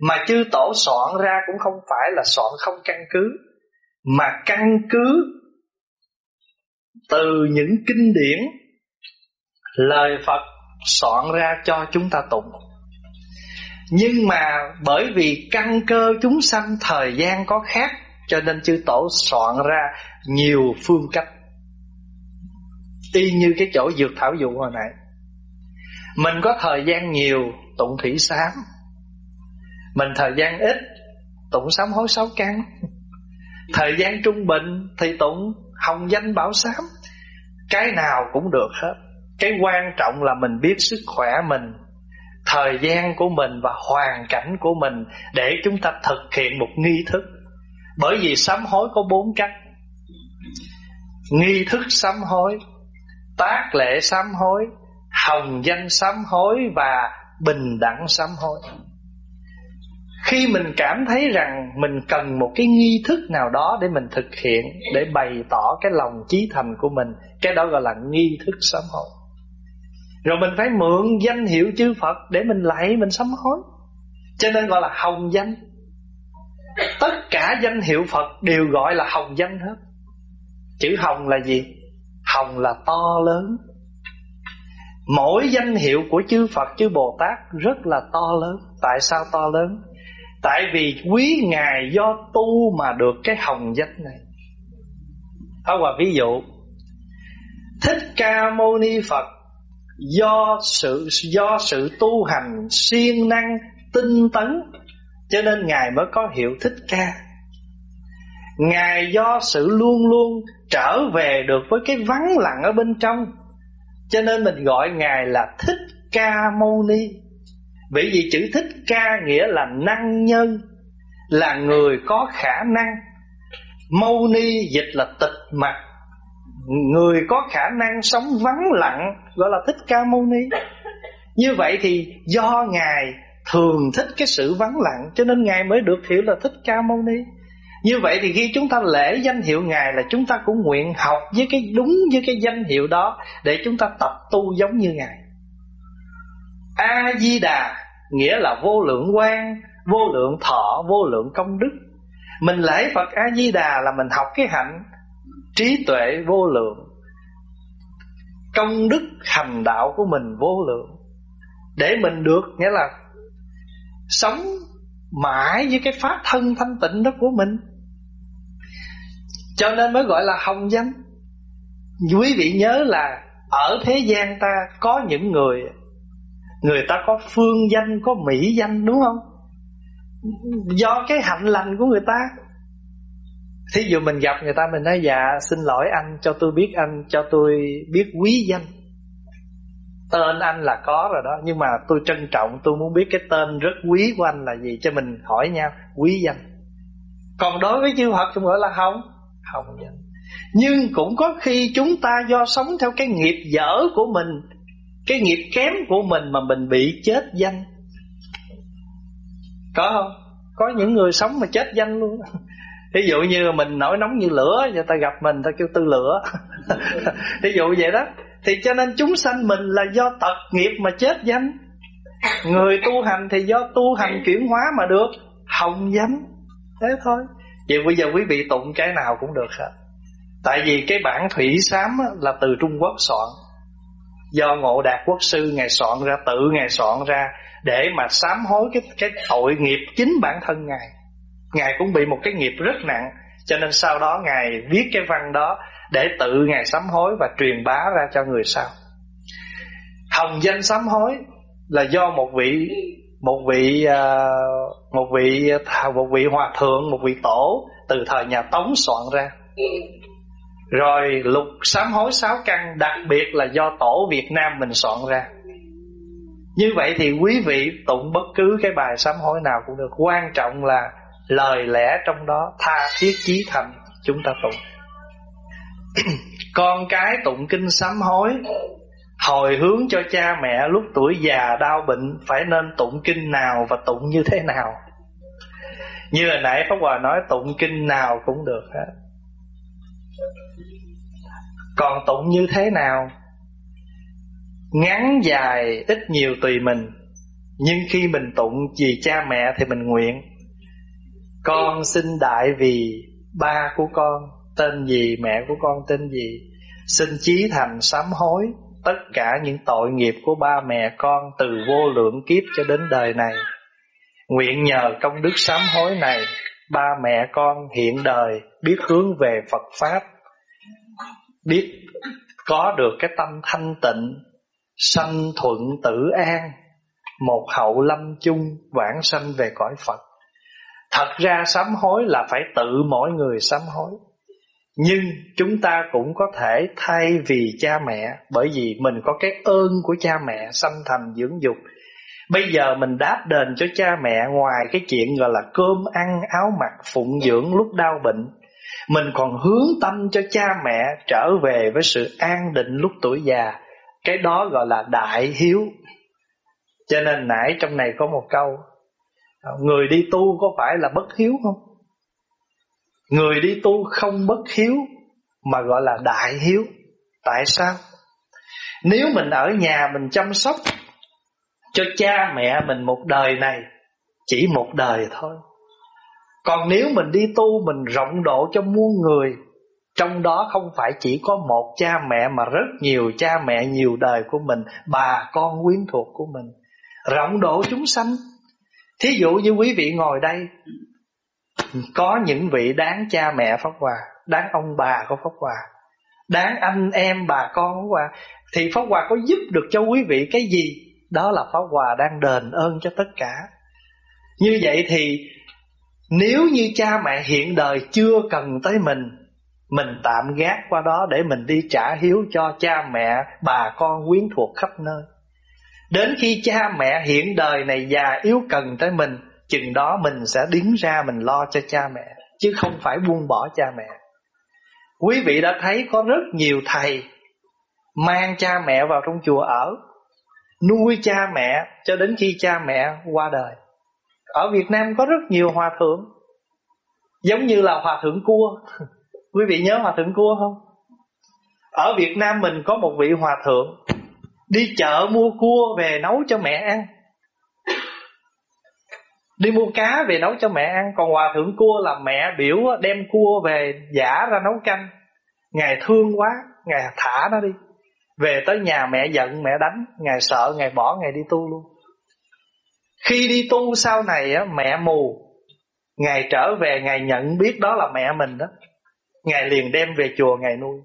Mà chư tổ soạn ra cũng không phải là soạn không căn cứ, mà căn cứ từ những kinh điển lời Phật soạn ra cho chúng ta tụng. Nhưng mà bởi vì căn cơ chúng sanh thời gian có khác, Cho nên chư tổ soạn ra nhiều phương cách. Y như cái chỗ dược thảo dụ hồi nãy. Mình có thời gian nhiều, tụng thủy sám. Mình thời gian ít, tụng sám hối sáu căn. Thời gian trung bình thì tụng hồng danh bảo sám. Cái nào cũng được hết. Cái quan trọng là mình biết sức khỏe mình thời gian của mình và hoàn cảnh của mình để chúng ta thực hiện một nghi thức. Bởi vì sám hối có bốn cách. Nghi thức sám hối, tác lễ sám hối, hồng danh sám hối và bình đẳng sám hối. khi mình cảm thấy rằng mình cần một cái nghi thức nào đó để mình thực hiện để bày tỏ cái lòng chí thành của mình cái đó gọi là nghi thức sám hối rồi mình phải mượn danh hiệu chư Phật để mình lạy, mình sám hối. Cho nên gọi là hồng danh. Tất cả danh hiệu Phật đều gọi là hồng danh hết. Chữ hồng là gì? Hồng là to lớn. Mỗi danh hiệu của chư Phật, chư Bồ Tát rất là to lớn. Tại sao to lớn? Tại vì quý Ngài do tu mà được cái hồng danh này. Đó là ví dụ, Thích Ca Mâu Ni Phật Do sự do sự tu hành siêng năng, tinh tấn, Cho nên Ngài mới có hiệu Thích Ca. Ngài do sự luôn luôn trở về được với cái vắng lặng ở bên trong, Cho nên mình gọi Ngài là Thích Ca Mâu Ni. Bởi vì chữ thích ca nghĩa là năng nhân, Là người có khả năng. Mâu ni dịch là tịch mặt Người có khả năng sống vắng lặng Gọi là thích ca mâu ni Như vậy thì do Ngài thường thích cái sự vắng lặng Cho nên Ngài mới được hiểu là thích ca mâu ni như vậy thì khi chúng ta lễ danh hiệu Ngài là chúng ta cũng nguyện học với cái đúng với cái danh hiệu đó để chúng ta tập tu giống như Ngài. A Di Đà nghĩa là vô lượng quan, vô lượng thọ, vô lượng công đức. Mình lễ Phật A Di Đà là mình học cái hạnh trí tuệ vô lượng. Công đức hành đạo của mình vô lượng. Để mình được, nghĩa là sống mãi với cái pháp thân thanh tịnh đó của mình. Cho nên mới gọi là hồng danh. Quý vị nhớ là ở thế gian ta có những người Người ta có phương danh, Có mỹ danh, đúng không Do cái hạnh lành của người ta Thí dụ mình gặp người ta, Mình nói dạ xin lỗi anh, Cho tôi biết anh, Cho tôi biết quý danh. Tên anh là có rồi đó, Nhưng mà tôi trân trọng, Tôi muốn biết cái tên rất quý của anh là gì Cho mình hỏi nhau, quý danh. Còn đối với chư Phật chúng gọi là không Hồng danh. Nhưng cũng có khi chúng ta do sống theo cái nghiệp dở của mình, cái nghiệp kém của mình mà mình bị chết danh. Có không? Có những người sống mà chết danh luôn. Ví dụ như mình nổi nóng như lửa, Người ta gặp mình ta kêu tư lửa. Ví dụ vậy đó. Thì cho nên chúng sanh mình là do tật nghiệp mà chết danh. Người tu hành thì do tu hành chuyển hóa mà được, Hồng danh. Thế thôi. Vậy bây giờ quý vị tụng cái nào cũng được hết. Tại vì cái bản thủy sám là từ Trung Quốc soạn. Do ngộ đạt quốc sư ngài soạn ra, tự ngài soạn ra, để mà sám hối cái cái tội nghiệp chính bản thân ngài ngài cũng bị một cái nghiệp rất nặng, cho nên sau đó ngài viết cái văn đó để tự ngài sám hối và truyền bá ra cho người sau. Hồng danh sám hối là do một vị một vị à, một vị một vị hòa thượng, một vị tổ từ thời nhà tống soạn ra. Rồi lục sám hối sáu căn, Đặc biệt là do tổ Việt Nam mình soạn ra. Như vậy thì quý vị tụng bất cứ cái bài sám hối nào cũng được. Quan trọng là lời lẽ trong đó tha thiết chí thành, chúng ta tụng. Con cái tụng kinh sám hối, Hồi hướng cho cha mẹ lúc tuổi già đau bệnh, Phải nên tụng kinh nào và tụng như thế nào? Như hồi nãy Pháp Hòa nói, tụng kinh nào cũng được hết. Còn tụng như thế nào? Ngắn dài, ít nhiều tùy mình. Nhưng khi mình tụng vì cha mẹ thì mình nguyện. Con xin đại vì ba của con, Tên gì, mẹ của con, tên gì? Xin chí thành sám hối Tất cả những tội nghiệp của ba mẹ con Từ vô lượng kiếp cho đến đời này. Nguyện nhờ công đức sám hối này, Ba mẹ con hiện đời biết hướng về Phật Pháp, biết có được cái tâm thanh tịnh, sanh thuận tử an, một hậu lâm chung vãng sanh về cõi Phật thật ra sám hối là phải tự mỗi người sám hối. Nhưng chúng ta cũng có thể thay vì cha mẹ, bởi vì mình có cái ơn của cha mẹ sanh thành dưỡng dục. Bây giờ mình đáp đền cho cha mẹ ngoài cái chuyện gọi là cơm ăn, áo mặc, phụng dưỡng lúc đau bệnh. Mình còn hướng tâm cho cha mẹ trở về với sự an định lúc tuổi già. Cái đó gọi là đại hiếu. Cho nên nãy trong này có một câu Người đi tu có phải là bất hiếu không? Người đi tu không bất hiếu, Mà gọi là đại hiếu Tại sao? Nếu mình ở nhà mình chăm sóc Cho cha mẹ mình một đời này, Chỉ một đời thôi Còn nếu mình đi tu, Mình rộng độ cho muôn người, Trong đó không phải chỉ có một cha mẹ, Mà rất nhiều cha mẹ nhiều đời của mình, Bà con quyến thuộc của mình Rộng độ chúng sanh Thí dụ như quý vị ngồi đây, Có những vị đáng cha mẹ Pháp Hòa, Đáng ông bà của Pháp Hòa, Đáng anh em bà con Pháp Hòa, Thì Pháp Hòa có giúp được cho quý vị cái gì? Đó là Pháp Hòa đang đền ơn cho tất cả. Như vậy thì Nếu như cha mẹ hiện đời chưa cần tới mình Mình tạm gác qua đó để mình đi trả hiếu cho cha mẹ, Bà con quyến thuộc khắp nơi. Đến khi cha mẹ hiện đời này già yếu cần tới mình, Chừng đó mình sẽ đứng ra mình lo cho cha mẹ, Chứ không phải buông bỏ cha mẹ. Quý vị đã thấy có rất nhiều thầy Mang cha mẹ vào trong chùa ở, Nuôi cha mẹ cho đến khi cha mẹ qua đời. Ở Việt Nam có rất nhiều hòa thượng, Giống như là hòa thượng cua. Quý vị nhớ hòa thượng cua không? Ở Việt Nam mình có một vị hòa thượng Đi chợ mua cua về nấu cho mẹ ăn. Đi mua cá về nấu cho mẹ ăn. Còn hòa thượng cua là mẹ biểu đem cua về giả ra nấu canh. Ngài thương quá Ngài thả nó đi. Về tới nhà mẹ giận mẹ đánh. Ngài sợ Ngài bỏ Ngài đi tu luôn. Khi đi tu sau này á, mẹ mù. Ngài trở về Ngài nhận biết đó là mẹ mình đó. Ngài liền đem về chùa Ngài nuôi.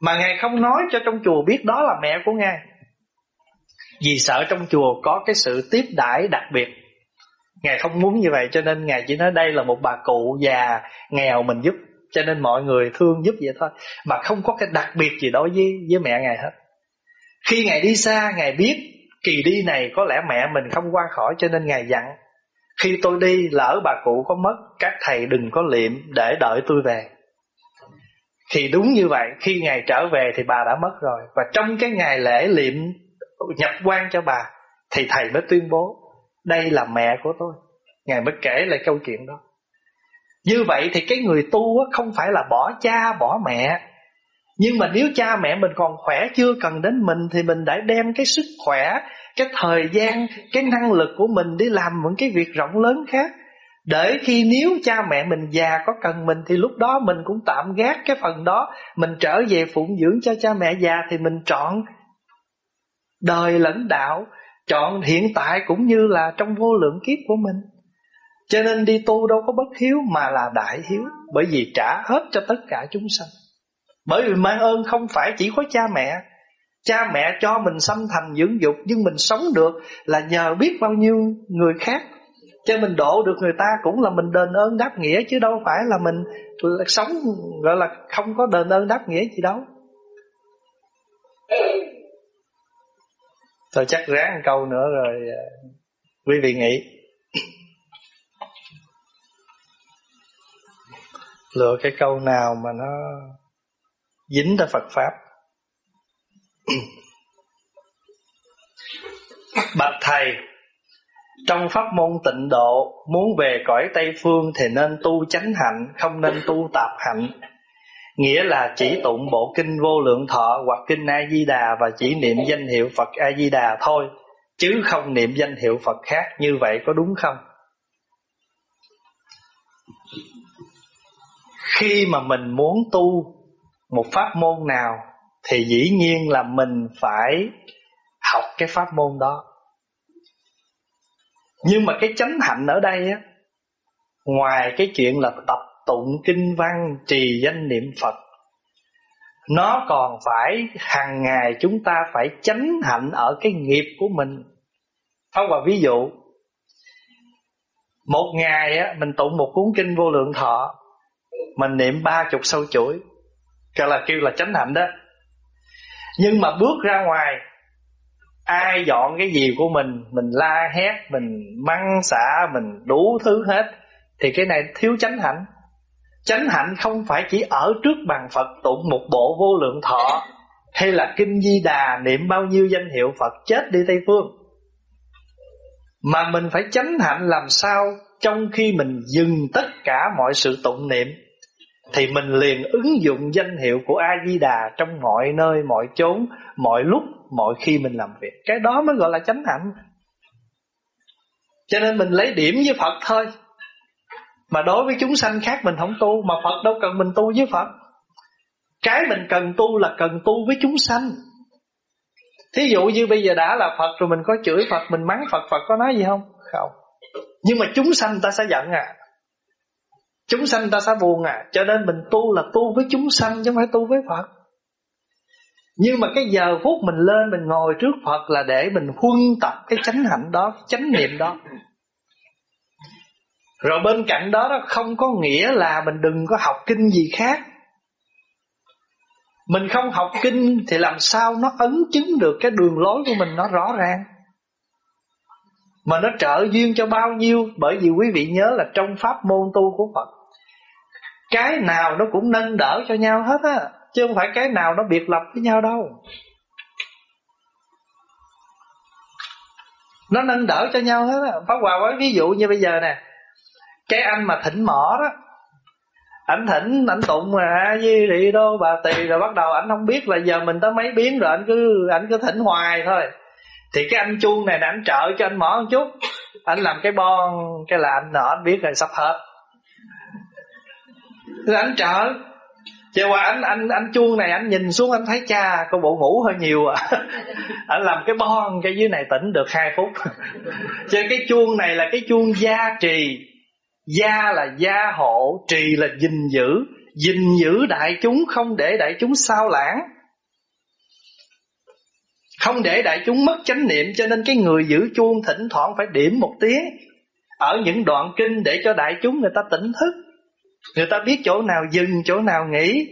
Mà Ngài không nói cho trong chùa biết đó là mẹ của Ngài. Vì sợ trong chùa có cái sự tiếp đãi đặc biệt. Ngài không muốn như vậy cho nên Ngài chỉ nói đây là một bà cụ già nghèo mình giúp Cho nên mọi người thương giúp vậy thôi. Mà không có cái đặc biệt gì đối với, với mẹ Ngài hết. Khi Ngài đi xa Ngài biết kỳ đi này có lẽ mẹ mình không qua khỏi cho nên Ngài dặn Khi tôi đi lỡ bà cụ có mất Các thầy đừng có liệm để đợi tôi về. Thì đúng như vậy Khi Ngài trở về thì bà đã mất rồi. Và trong cái ngày lễ liệm nhập quan cho bà, Thì thầy mới tuyên bố, đây là mẹ của tôi. Ngài mới kể lại câu chuyện đó. Như vậy thì cái người tu không phải là bỏ cha, bỏ mẹ. Nhưng mà nếu cha mẹ mình còn khỏe chưa cần đến mình, Thì mình đã đem cái sức khỏe, Cái thời gian, Cái năng lực của mình đi làm những cái việc rộng lớn khác. Để khi nếu cha mẹ mình già có cần mình, Thì lúc đó mình cũng tạm gác cái phần đó. Mình trở về phụng dưỡng cho cha mẹ già, Thì mình chọn đời lãnh đạo, Chọn hiện tại cũng như là trong vô lượng kiếp của mình. Cho nên đi tu đâu có bất hiếu mà là đại hiếu, Bởi vì trả hết cho tất cả chúng sanh. Bởi vì mang ơn không phải chỉ có cha mẹ. Cha mẹ cho mình sanh thành dưỡng dục, Nhưng mình sống được là nhờ biết bao nhiêu người khác. Cho mình độ được người ta cũng là mình đền ơn đáp nghĩa, Chứ đâu phải là mình sống, gọi là không có đền ơn đáp nghĩa gì đâu. Thôi chắc ráng câu nữa rồi ờ, quý vị nghĩ lựa cái câu nào mà nó dính tới Phật pháp. Bạch thầy, trong pháp môn tịnh độ, muốn về cõi tây phương thì nên tu chánh hạnh, không nên tu tạp hạnh nghĩa là chỉ tụng bộ kinh vô lượng thọ hoặc kinh A Di Đà và chỉ niệm danh hiệu Phật A Di Đà thôi, chứ không niệm danh hiệu Phật khác, như vậy có đúng không? Khi mà mình muốn tu một pháp môn nào thì dĩ nhiên là mình phải học cái pháp môn đó. Nhưng mà cái chánh hạnh ở đây á ngoài cái chuyện là tập tụng kinh văn trì danh niệm Phật. Nó còn phải hàng ngày chúng ta phải chánh hạnh ở cái nghiệp của mình. Pháp Hòa ví dụ Một ngày á, mình tụng một cuốn kinh vô lượng thọ Mình niệm ba chục sâu chuỗi Cái là kêu là chánh hạnh đó. Nhưng mà bước ra ngoài Ai dọn cái gì của mình Mình la hét Mình măng xả Mình đủ thứ hết Thì cái này thiếu chánh hạnh. Chánh hạnh không phải chỉ ở trước bàn Phật tụng một bộ vô lượng thọ Hay là kinh di đà niệm bao nhiêu danh hiệu Phật chết đi Tây Phương. Mà mình phải chánh hạnh làm sao Trong khi mình dừng tất cả mọi sự tụng niệm Thì mình liền ứng dụng danh hiệu của A-di-đà Trong mọi nơi, mọi chốn, mọi lúc, mọi khi mình làm việc. Cái đó mới gọi là chánh hạnh. Cho nên mình lấy điểm với Phật thôi. Mà đối với chúng sanh khác mình không tu Mà Phật đâu cần mình tu với Phật. Cái mình cần tu là cần tu với chúng sanh. Thí dụ như bây giờ đã là Phật rồi mình có chửi Phật Mình mắng Phật Phật có nói gì không? Không. Nhưng mà chúng sanh ta sẽ giận à. Chúng sanh ta sẽ buồn à. Cho nên mình tu là tu với chúng sanh Chứ không phải tu với Phật. Nhưng mà cái giờ phút mình lên Mình ngồi trước Phật là để mình huân tập Cái chánh hạnh đó, chánh niệm đó. Rồi bên cạnh đó, đó Không có nghĩa là mình đừng có học kinh gì khác. Mình không học kinh thì làm sao nó ấn chứng được cái đường lối của mình nó rõ ràng. Mà nó trợ duyên cho bao nhiêu? Bởi vì quý vị nhớ là trong pháp môn tu của Phật Cái nào nó cũng nâng đỡ cho nhau hết á Chứ không phải cái nào nó biệt lập với nhau đâu. Nó nâng đỡ cho nhau hết á. Pháp Hòa với ví dụ như bây giờ nè cái anh mà thỉnh mỏ đó, ảnh thỉnh, ảnh tụng mà di thị đô bà tỳ, rồi bắt đầu ảnh không biết là giờ mình tới mấy biến rồi ảnh cứ ảnh cứ thỉnh hoài thôi. Thì cái anh chuông này ảnh trợ cho anh mỏ một chút. Anh làm cái bon, cái là anh nọ anh biết rồi sắp hết. Rồi anh trợ. Chiều qua anh anh anh chuông này anh nhìn xuống anh thấy, cha có bộ ngủ hơi nhiều à. anh làm cái bon, cái dưới này tỉnh được hai phút. Chứ cái chuông này là cái chuông gia trì. Gia là gia hộ, trì là gìn giữ, gìn giữ đại chúng không để đại chúng sao lãng. Không để đại chúng mất chánh niệm cho nên cái người giữ chuông thỉnh thoảng phải điểm một tiếng ở những đoạn kinh để cho đại chúng người ta tỉnh thức. Người ta biết chỗ nào dừng, chỗ nào nghỉ.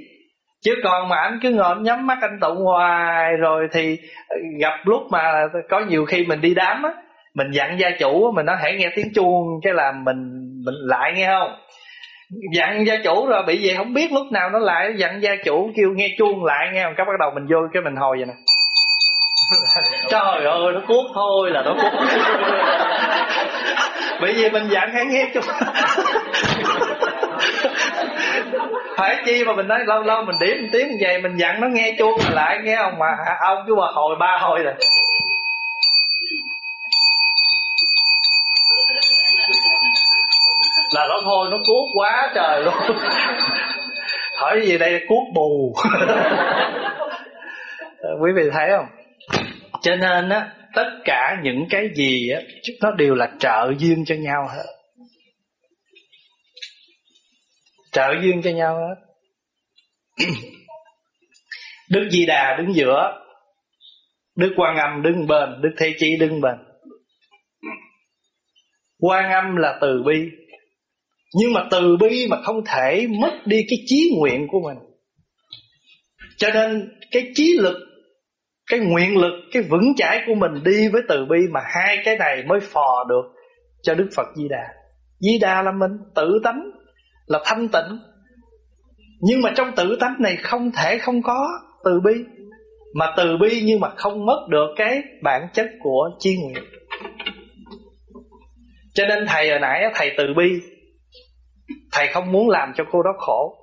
Chứ còn mà anh cứ ngồi nhắm mắt anh tụng hoài rồi thì gặp lúc mà có nhiều khi mình đi đám á, mình dặn gia chủ mình nói hãy nghe tiếng chuông cái là mình mình lại nghe không? Dặn gia chủ rồi bị gì không biết lúc nào nó lại dặn gia chủ kêu nghe chuông lại nghe không? Cái bắt đầu mình vô cái mình hồi vậy nè. Trời ơi nó cuốc thôi là nó cuốc. Bởi vì mình dặn hãy nghe chuông phải chi mà mình nói lâu lâu mình điểm một tiếng vậy mình dặn nó nghe chuông lại nghe không? Mà ông cứ bà hồi ba hồi rồi là nó thôi nó cuốc quá trời luôn. Hỏi gì đây cuốc bù. Quý vị thấy không? Cho nên á tất cả những cái gì á nó đều là trợ duyên cho nhau hết. Trợ duyên cho nhau hết. Đức di đà đứng giữa đức quan âm đứng bên đức thế chí đứng bên. Quan âm là từ bi nhưng mà từ bi mà không thể mất đi cái chí nguyện của mình. Cho nên cái chí lực, Cái nguyện lực, Cái vững chãi của mình đi với từ bi Mà hai cái này mới phò được Cho Đức Phật Di Đà. Di Đà là mình tự tánh, Là thanh tịnh. Nhưng mà trong tự tánh này không thể không có từ bi. Mà từ bi nhưng mà không mất được cái bản chất của chi nguyện. Cho nên thầy hồi nãy thầy từ bi Thầy không muốn làm cho cô đó khổ.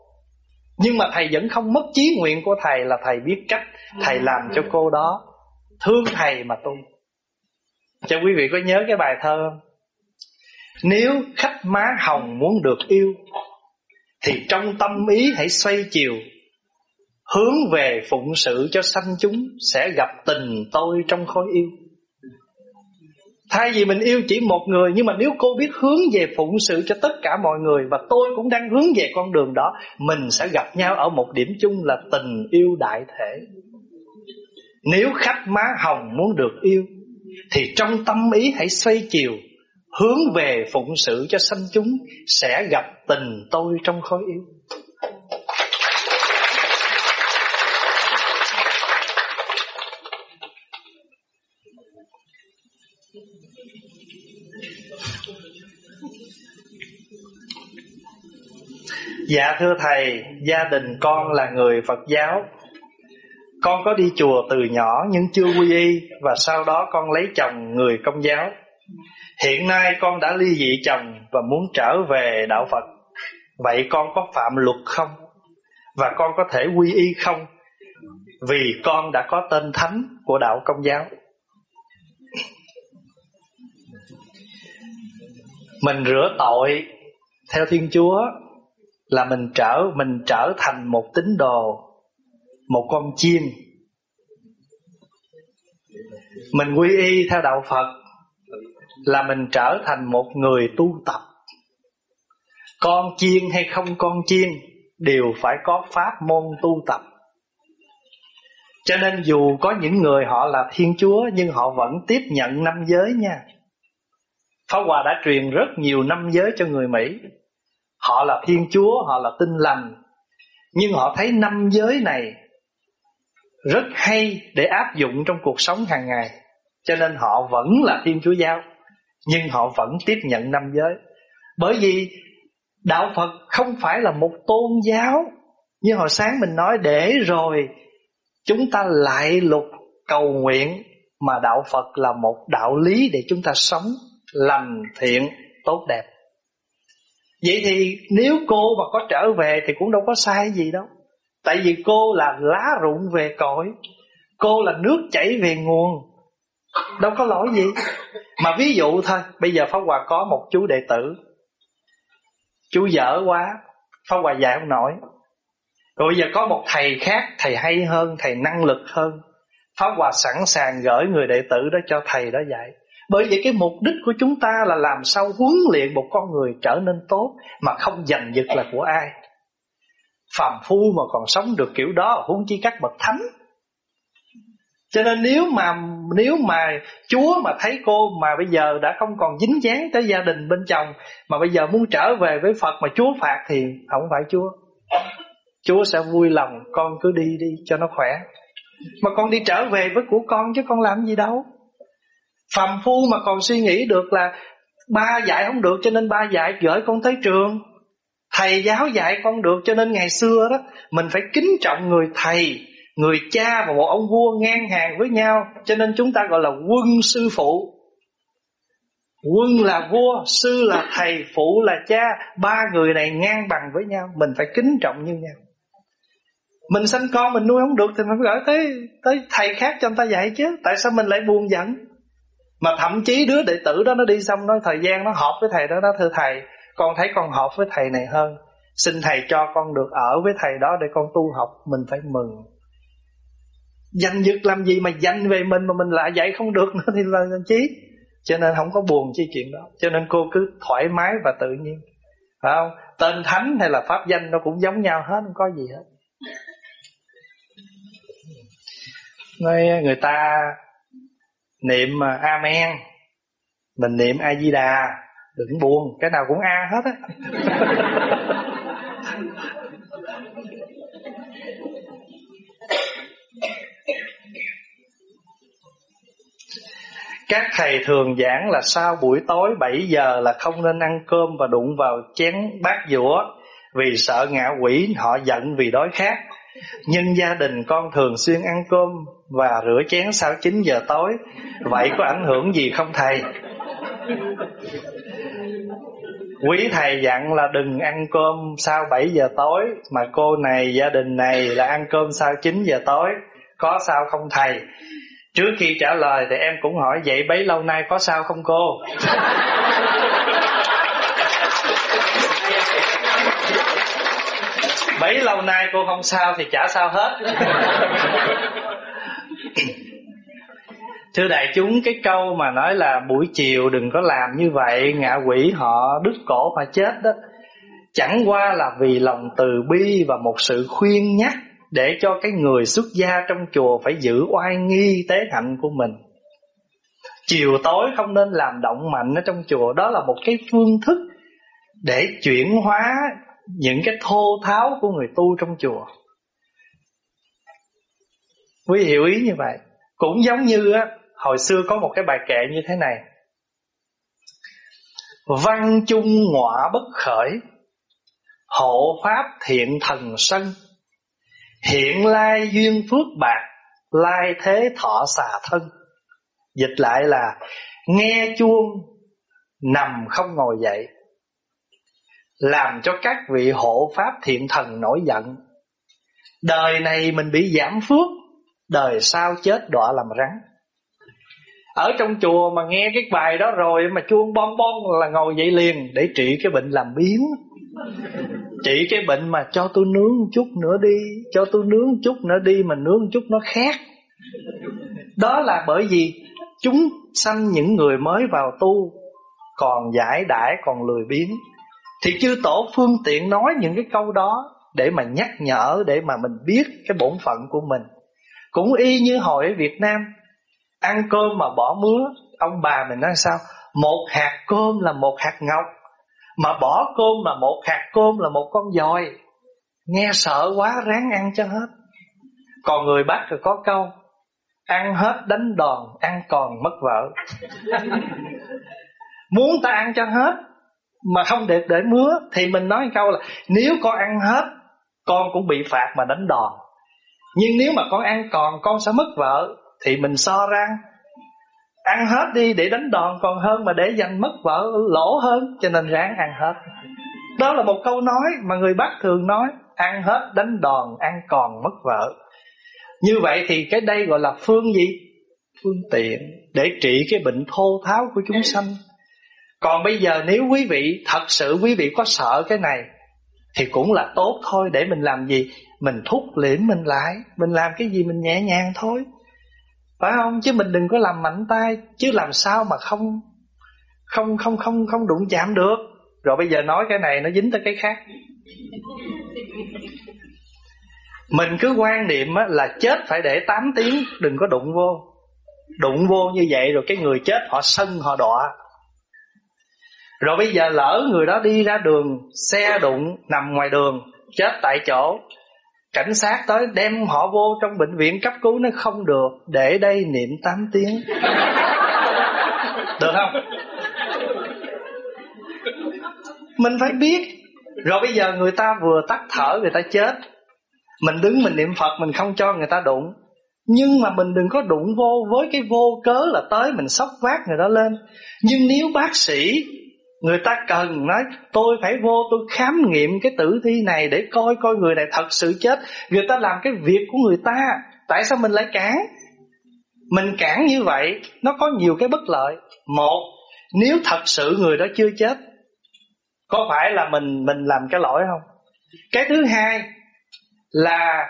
Nhưng mà thầy vẫn không mất chí nguyện của thầy Là thầy biết cách Thầy làm cho cô đó Thương thầy mà tu. Cho quý vị có nhớ cái bài thơ không? Nếu khách má hồng muốn được yêu Thì trong tâm ý hãy xoay chiều Hướng về phụng sự cho sanh chúng Sẽ gặp tình tôi trong khối yêu Thay vì mình yêu chỉ một người, Nhưng mà nếu cô biết hướng về phụng sự cho tất cả mọi người Và tôi cũng đang hướng về con đường đó, Mình sẽ gặp nhau ở một điểm chung là tình yêu đại thể. Nếu khách má hồng muốn được yêu, Thì trong tâm ý hãy xoay chiều, Hướng về phụng sự cho sanh chúng, Sẽ gặp tình tôi trong khối yêu. Dạ thưa thầy, gia đình con là người Phật giáo. Con có đi chùa từ nhỏ nhưng chưa quy y và sau đó con lấy chồng người công giáo. Hiện nay con đã ly dị chồng Và muốn trở về đạo Phật Vậy con có phạm luật không? Và con có thể quy y không? Vì con đã có tên thánh của đạo công giáo Mình rửa tội Theo Thiên Chúa là mình trở Mình trở thành một tín đồ, Một con chiên Mình quy y theo đạo Phật Là mình trở thành một người tu tập. Con chiên hay không con chiên Đều phải có pháp môn tu tập. Cho nên dù có những người họ là Thiên Chúa Nhưng họ vẫn tiếp nhận năm giới nha. Pháp Hòa đã truyền rất nhiều năm giới cho người Mỹ. Họ là Thiên Chúa, họ là tinh lành. Nhưng họ thấy năm giới này Rất hay để áp dụng trong cuộc sống hàng ngày. Cho nên họ vẫn là Thiên Chúa Giáo Nhưng họ vẫn tiếp nhận năm giới. Bởi vì Đạo Phật không phải là một tôn giáo Như hồi sáng mình nói để rồi Chúng ta lại lục cầu nguyện Mà đạo Phật là một đạo lý để chúng ta sống lành thiện tốt đẹp vậy thì nếu cô mà có trở về thì cũng đâu có sai gì đâu. Tại vì cô là lá rụng về cội, cô là nước chảy về nguồn, đâu có lỗi gì. Mà ví dụ thôi, bây giờ pháp hòa có một chú đệ tử, chú dở quá, pháp hòa dạy không nổi. Rồi bây giờ có một thầy khác, thầy hay hơn, thầy năng lực hơn. Pháp hòa sẵn sàng gửi người đệ tử đó cho thầy đó dạy bởi vậy cái mục đích của chúng ta là làm sao huấn luyện một con người trở nên tốt mà không giành giật là của ai. Phàm phu mà còn sống được kiểu đó, huống chi các bậc thánh. Cho nên nếu mà nếu mà Chúa mà thấy cô mà bây giờ đã không còn dính dáng tới gia đình bên chồng, mà bây giờ muốn trở về với Phật mà Chúa phạt thì không phải Chúa. Chúa sẽ vui lòng con cứ đi đi cho nó khỏe. Mà con đi trở về với của con chứ con làm gì đâu. Phàm phu mà còn suy nghĩ được là ba dạy không được cho nên ba dạy gửi con tới trường. Thầy giáo dạy con được cho nên ngày xưa đó mình phải kính trọng người thầy, người cha và một ông vua ngang hàng với nhau, cho nên chúng ta gọi là quân sư phụ. Quân là vua, sư là thầy, phụ là cha, ba người này ngang bằng với nhau, mình phải kính trọng như nhau. Mình sanh con mình nuôi không được thì mình phải gửi tới tới thầy khác cho người ta dạy chứ, tại sao mình lại buồn giận? Mà thậm chí đứa đệ tử đó nó đi xong, nó thời gian nó họp với thầy đó, nó thưa thầy, Con thấy con hợp với thầy này hơn. Xin thầy cho con được ở với thầy đó để con tu học, Mình phải mừng. Danh dực làm gì mà danh về mình mà mình lại vậy không được nữa thì là chí Cho nên không có buồn chi chuyện đó. Cho nên cô cứ thoải mái và tự nhiên. Phải không? Tên thánh hay là pháp danh nó cũng giống nhau hết, Không có gì hết. Nói, người ta niệm à, amen mình niệm a di đà đừng buồn, cái nào cũng a hết á Các thầy thường giảng là sau buổi tối 7 giờ là không nên ăn cơm và đụng vào chén bát dũa vì sợ ngạ quỷ, họ giận vì đói khát. Nhưng gia đình con thường xuyên ăn cơm và rửa chén sau 9 giờ tối Vậy có ảnh hưởng gì không thầy? Quý thầy dặn là đừng ăn cơm sau 7 giờ tối Mà cô này, gia đình này là ăn cơm sau 9 giờ tối Có sao không thầy? Trước khi trả lời thì em cũng hỏi Vậy bấy lâu nay có sao không cô? bấy lâu nay cô không sao thì chả sao hết. Thưa đại chúng, cái câu mà nói là buổi chiều đừng có làm như vậy, Ngạ quỷ họ đứt cổ mà chết đó, Chẳng qua là vì lòng từ bi và một sự khuyên nhắc Để cho cái người xuất gia trong chùa phải giữ oai nghi tế hạnh của mình. Chiều tối không nên làm động mạnh ở trong chùa, Đó là một cái phương thức để chuyển hóa những cái thô tháo của người tu trong chùa. Quý hiểu ý như vậy. Cũng giống như á, Hồi xưa có một cái bài kệ như thế này. Văn chung ngọa bất khởi, Hộ pháp thiện thần sân. Hiện lai duyên phước bạc, Lai thế thọ xà thân. Dịch lại là, Nghe chuông, nằm không ngồi dậy làm cho các vị hộ pháp thiện thần nổi giận. Đời này mình bị giảm phước, đời sau chết đọa làm rắn. Ở trong chùa mà nghe cái bài đó rồi mà chuông bon bon là ngồi dậy liền để trị cái bệnh làm biến trị cái bệnh mà cho tôi nướng chút nữa đi, cho tôi nướng chút nữa đi mà nướng chút nó khác đó là bởi vì chúng sanh những người mới vào tu, còn giải đãi, còn lười biếng thì chư tổ phương tiện nói những cái câu đó để mà nhắc nhở, để mà mình biết cái bổn phận của mình. Cũng y như hồi ở Việt Nam, ăn cơm mà bỏ mứa, ông bà mình nói sao? Một hạt cơm là một hạt ngọc, mà bỏ cơm mà một hạt cơm là một con dòi. Nghe sợ quá, ráng ăn cho hết. Còn người Bắc thì có câu, ăn hết đánh đòn, ăn còn mất vợ. Muốn ta ăn cho hết mà không được để mứa, thì mình nói câu là nếu con ăn hết, con cũng bị phạt mà đánh đòn. Nhưng nếu mà con ăn còn, con sẽ mất vợ, thì mình so răng ăn hết đi để đánh đòn còn hơn mà để dành mất vợ lỗ hơn, cho nên ráng ăn hết. Đó là một câu nói mà người Bắc thường nói, ăn hết đánh đòn, ăn còn mất vợ. Như vậy thì cái đây gọi là phương gì? Phương tiện để trị cái bệnh thô tháo của chúng sanh còn bây giờ nếu quý vị, thật sự quý vị có sợ cái này, thì cũng là tốt thôi, để mình làm gì? Mình thúc liễm mình lại, mình làm cái gì mình nhẹ nhàng thôi. Phải không? Chứ mình đừng có làm mạnh tay, chứ làm sao mà không không không không không đụng chạm được. Rồi bây giờ nói cái này, nó dính tới cái khác. Mình cứ quan niệm là chết phải để 8 tiếng, đừng có đụng vô. Đụng vô như vậy rồi cái người chết họ sân, họ đọa rồi bây giờ lỡ người đó đi ra đường, Xe đụng, nằm ngoài đường, Chết tại chỗ, Cảnh sát tới đem họ vô trong bệnh viện cấp cứu Nó không được, Để đây niệm 8 tiếng. Được không? Mình phải biết. Rồi bây giờ người ta vừa tắt thở, Người ta chết. Mình đứng mình niệm Phật, Mình không cho người ta đụng. Nhưng mà mình đừng có đụng vô, với cái vô cớ là tới mình sốc vác người đó lên. Nhưng nếu bác sĩ Người ta cần nói tôi phải vô tôi khám nghiệm cái tử thi này để coi coi người này thật sự chết. Người ta làm cái việc của người ta. Tại sao mình lại cản? Mình cản như vậy nó có nhiều cái bất lợi. Một, nếu thật sự người đó chưa chết, có phải là mình mình làm cái lỗi không? Cái thứ hai là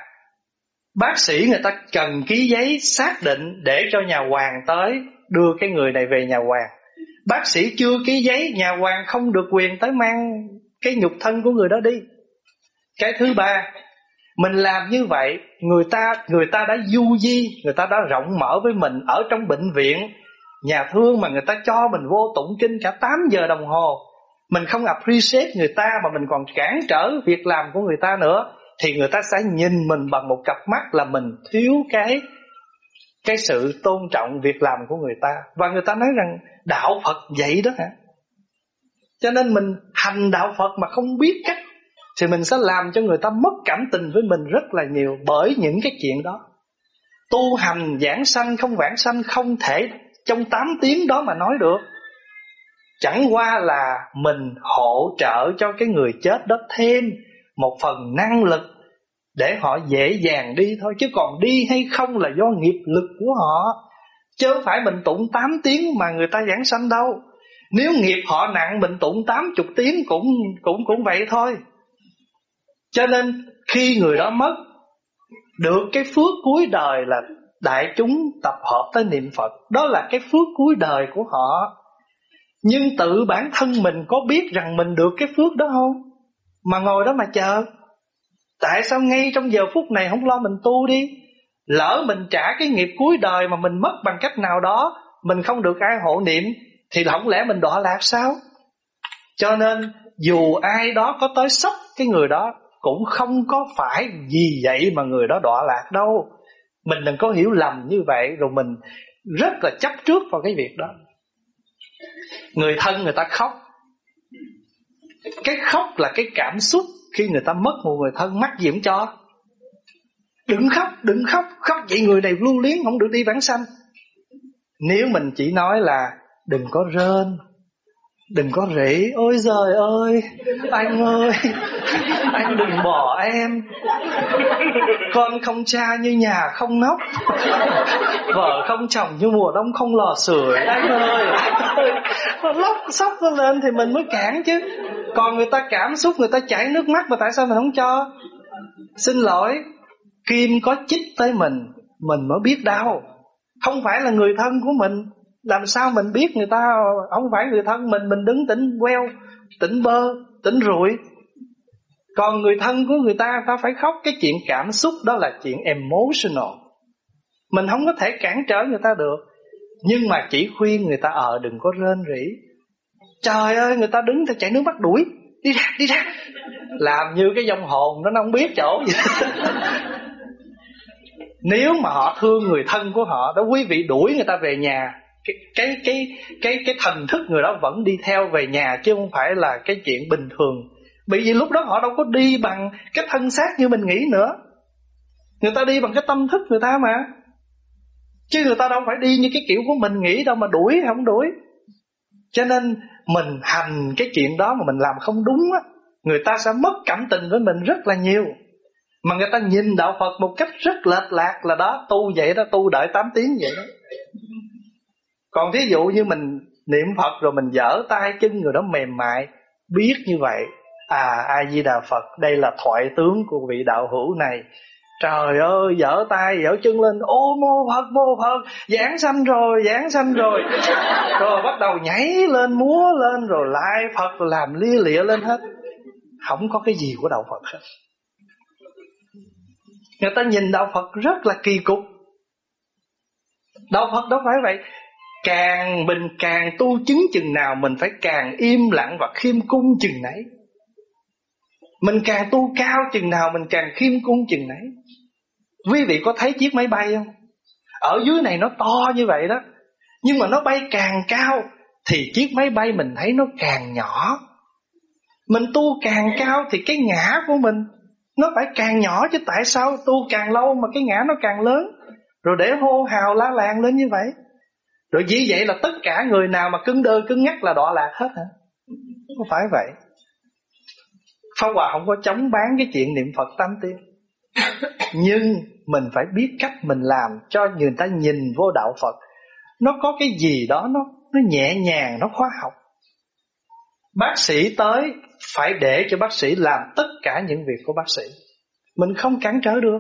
bác sĩ người ta cần ký giấy xác định để cho nhà hoàng tới đưa cái người này về nhà hoàng. Bác sĩ chưa ký giấy, Nhà hoàng không được quyền tới mang Cái nhục thân của người đó đi. Cái thứ ba, Mình làm như vậy, Người ta người ta đã du di, Người ta đã rộng mở với mình Ở trong bệnh viện. Nhà thương mà người ta cho mình vô tụng kinh cả 8 giờ đồng hồ. Mình không appreciate người ta Mà mình còn cản trở việc làm của người ta nữa. Thì người ta sẽ nhìn mình bằng một cặp mắt Là mình thiếu cái cái sự tôn trọng việc làm của người ta. Và người ta nói rằng, đạo Phật vậy đó hả? Cho nên mình hành đạo Phật mà không biết cách, thì mình sẽ làm cho người ta mất cảm tình với mình rất là nhiều bởi những cái chuyện đó. Tu hành giảng sanh không vãng sanh, không thể trong 8 tiếng đó mà nói được. Chẳng qua là mình hỗ trợ cho cái người chết đó thêm một phần năng lực để họ dễ dàng đi thôi, chứ còn đi hay không là do nghiệp lực của họ. Chứ không phải mình tụng 8 tiếng mà người ta giảng sanh đâu. Nếu nghiệp họ nặng mình tụng 80 tiếng cũng cũng cũng vậy thôi. Cho nên khi người đó mất, được cái phước cuối đời là đại chúng tập hợp tới niệm Phật. Đó là cái phước cuối đời của họ. Nhưng tự bản thân mình có biết rằng mình được cái phước đó không? Mà ngồi đó mà chờ. Tại sao ngay trong giờ phút này không lo mình tu đi? Lỡ mình trả cái nghiệp cuối đời mà mình mất bằng cách nào đó, Mình không được ai hộ niệm, Thì không lẽ mình đọa lạc sao? Cho nên, dù ai đó có tới sốc cái người đó, Cũng không có phải vì vậy mà người đó đọa lạc đâu. Mình đừng có hiểu lầm như vậy, Rồi mình rất là chấp trước vào cái việc đó. Người thân người ta khóc. Cái khóc là cái cảm xúc khi người ta mất một người thân mắc gì cho. Đừng khóc, đừng khóc Khóc vậy người này lưu luyến không được đi vãng sanh. Nếu mình chỉ nói là Đừng có rên Đừng có rỉ Ôi trời ơi Anh ơi Anh đừng bỏ em. Con không cha như nhà không nóc Vợ không chồng như mùa đông không lò sưởi. Anh ơi Nó lóc sóc nó lên thì mình mới cản chứ. Còn người ta cảm xúc Người ta chảy nước mắt mà tại sao mình không cho? Xin lỗi Kim có chích tới mình Mình mới biết đau. Không phải là người thân của mình. Làm sao mình biết người ta không phải người thân mình mình đứng tỉnh queo tỉnh bơ tỉnh rụi. Còn người thân của người ta người ta phải khóc. Cái chuyện cảm xúc đó là chuyện emotional. Mình không có thể cản trở người ta được. Nhưng mà chỉ khuyên người ta ở ờ, đừng có rên rỉ trời ơi, người ta đứng ta chạy nước mắt đuổi. Đi ra đi ra. Làm như cái dòng hồn nó không biết chỗ gì. Nếu mà họ thương người thân của họ, đó, quý vị đuổi người ta về nhà, cái cái cái cái cái thần thức người đó vẫn đi theo về nhà, chứ không phải là cái chuyện bình thường. Bởi vì lúc đó họ đâu có đi bằng cái thân xác như mình nghĩ nữa. Người ta đi bằng cái tâm thức người ta mà. Chứ người ta đâu phải đi như cái kiểu của mình nghĩ đâu mà đuổi không đuổi cho nên mình hành cái chuyện đó mà mình làm không đúng á, người ta sẽ mất cảm tình với mình rất là nhiều. Mà người ta nhìn đạo Phật một cách rất lệch lạc là đó, tu vậy đó, tu đợi 8 tiếng vậy đó. Còn thí dụ như mình niệm Phật rồi mình dở tay chân người đó mềm mại, biết như vậy à a di đà Phật, đây là thoại tướng của vị đạo hữu này. Trời ơi, dở tay, dở chân lên, ô mô Phật, mô Phật, giảng sanh rồi, giảng sanh rồi. Rồi bắt đầu nhảy lên, múa lên, rồi lại Phật làm lia lịa lên hết. Không có cái gì của đạo Phật hết. Người ta nhìn đạo Phật rất là kỳ cục. Đạo Phật đâu phải vậy. Càng mình càng tu chứng chừng nào Mình phải càng im lặng và khiêm cung chừng nấy Mình càng tu cao chừng nào Mình càng khiêm cung chừng nấy Quý vị có thấy chiếc máy bay không Ở dưới này nó to như vậy đó Nhưng mà nó bay càng cao Thì chiếc máy bay mình thấy nó càng nhỏ Mình tu càng cao Thì cái ngã của mình Nó phải càng nhỏ chứ tại sao tu càng lâu Mà cái ngã nó càng lớn Rồi để hô hào lá làng lên như vậy rồi vì vậy là tất cả người nào mà cứng đơ cứng ngắc là đọa lạc hết hả? Không phải vậy. Pháp Hòa không có chống bán cái chuyện niệm Phật tám tiên. Nhưng mình phải biết cách mình làm cho người ta nhìn vô đạo Phật. Nó có cái gì đó nó nó nhẹ nhàng, nó khoa học. Bác sĩ tới phải để cho bác sĩ làm tất cả những việc của bác sĩ. Mình không cản trở được.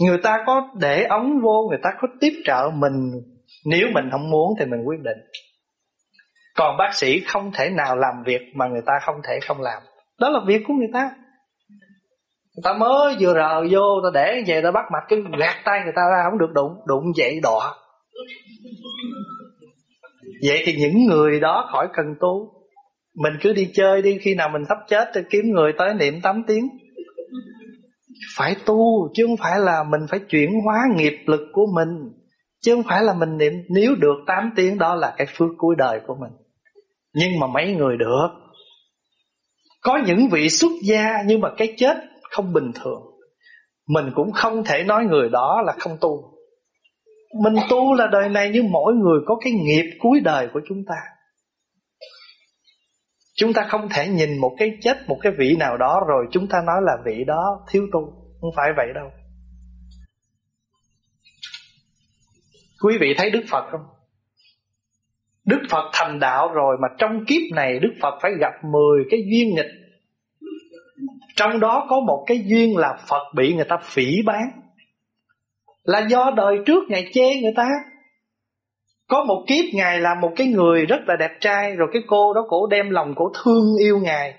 Người ta có để ống vô Người ta có tiếp trợ mình Nếu mình không muốn thì mình quyết định Còn bác sĩ không thể nào làm việc Mà người ta không thể không làm Đó là việc của người ta ta mới vừa rờ vô Ta để về ta bắt mạch, cái gạt tay người ta ra, Không được đụng Đụng vậy đọa. Vậy thì những người đó khỏi cần tu. Mình cứ đi chơi đi, Khi nào mình sắp chết thì kiếm người tới niệm 8 tiếng. Phải tu, chứ không phải là mình phải chuyển hóa nghiệp lực của mình. Chứ không phải là mình niệm, nếu được 8 tiếng, đó là cái phước cuối đời của mình. Nhưng mà mấy người được. Có những vị xuất gia, nhưng mà cái chết không bình thường mình cũng không thể nói người đó là không tu mình tu là đời này như mỗi người có cái nghiệp cuối đời của chúng ta Chúng ta không thể nhìn một cái chết, một cái vị nào đó rồi chúng ta nói là vị đó thiếu tu. Không phải vậy đâu. Quý vị thấy Đức Phật không? Đức Phật thành đạo rồi mà trong kiếp này Đức Phật phải gặp 10 cái duyên nghịch. Trong đó có một cái duyên là Phật bị người ta phỉ bán. Là do đời trước Ngài chê người ta. Có một kiếp Ngài là một cái người rất là đẹp trai, Rồi cái cô đó cổ đem lòng cổ thương yêu Ngài.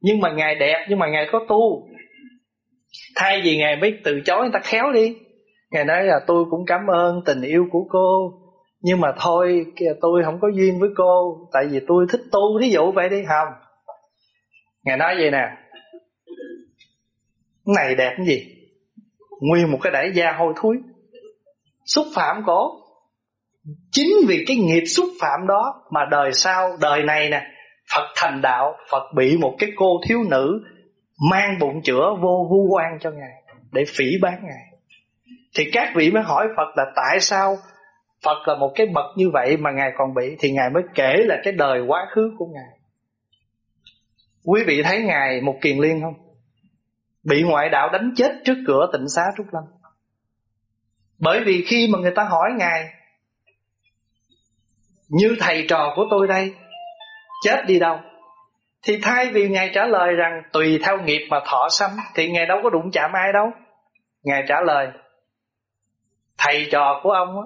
Nhưng mà Ngài đẹp, nhưng mà Ngài có tu. Thay vì Ngài mới từ chối, người ta khéo đi. Ngài nói là, tôi cũng cảm ơn tình yêu của cô, Nhưng mà thôi tôi không có duyên với cô, Tại vì tôi thích tu Ví dụ vậy đi không Ngài nói vậy nè này đẹp cái gì? Nguyên một cái đại da hôi thối, Xúc phạm cổ. Chính vì cái nghiệp xúc phạm đó Mà đời sau, đời này nè Phật thành đạo Phật bị một cái cô thiếu nữ Mang bụng chữa vô vu oan cho Ngài Để phỉ bán Ngài. Thì các vị mới hỏi Phật là tại sao Phật là một cái bậc như vậy mà Ngài còn bị? Thì Ngài mới kể là cái đời quá khứ của Ngài. Quý vị thấy Ngài một kiền liên không? Bị ngoại đạo đánh chết trước cửa tịnh xá Trúc Lâm Bởi vì khi mà người ta hỏi Ngài Như thầy trò của tôi đây Chết đi đâu? Thì thay vì Ngài trả lời rằng Tùy theo nghiệp mà thọ sanh Thì Ngài đâu có đụng chạm ai đâu Ngài trả lời Thầy trò của ông á,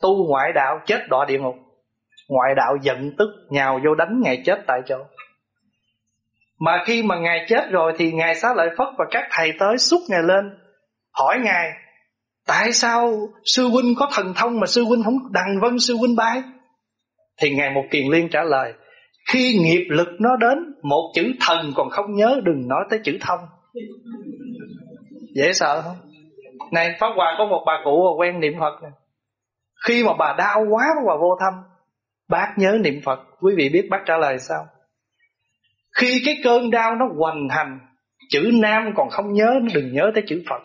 tu ngoại đạo chết đọa địa ngục. Ngoại đạo giận tức nhào vô đánh Ngài chết tại chỗ. Mà khi mà Ngài chết rồi thì Ngài xá lợi Phất và các thầy tới xúc Ngài lên. Hỏi Ngài, tại sao sư huynh có thần thông mà sư huynh không đằng vân sư huynh bái Thì Ngài một kiền liên trả lời, khi nghiệp lực nó đến, một chữ thần còn không nhớ đừng nói tới chữ thông. Dễ sợ không? Này Pháp Hòa có một bà cụ quen niệm Phật này. Khi mà bà đau quá bà vô thăm Bác nhớ niệm Phật Quý vị biết bác trả lời sao khi cái cơn đau nó hoành hành, Chữ Nam còn không nhớ Đừng nhớ tới chữ Phật.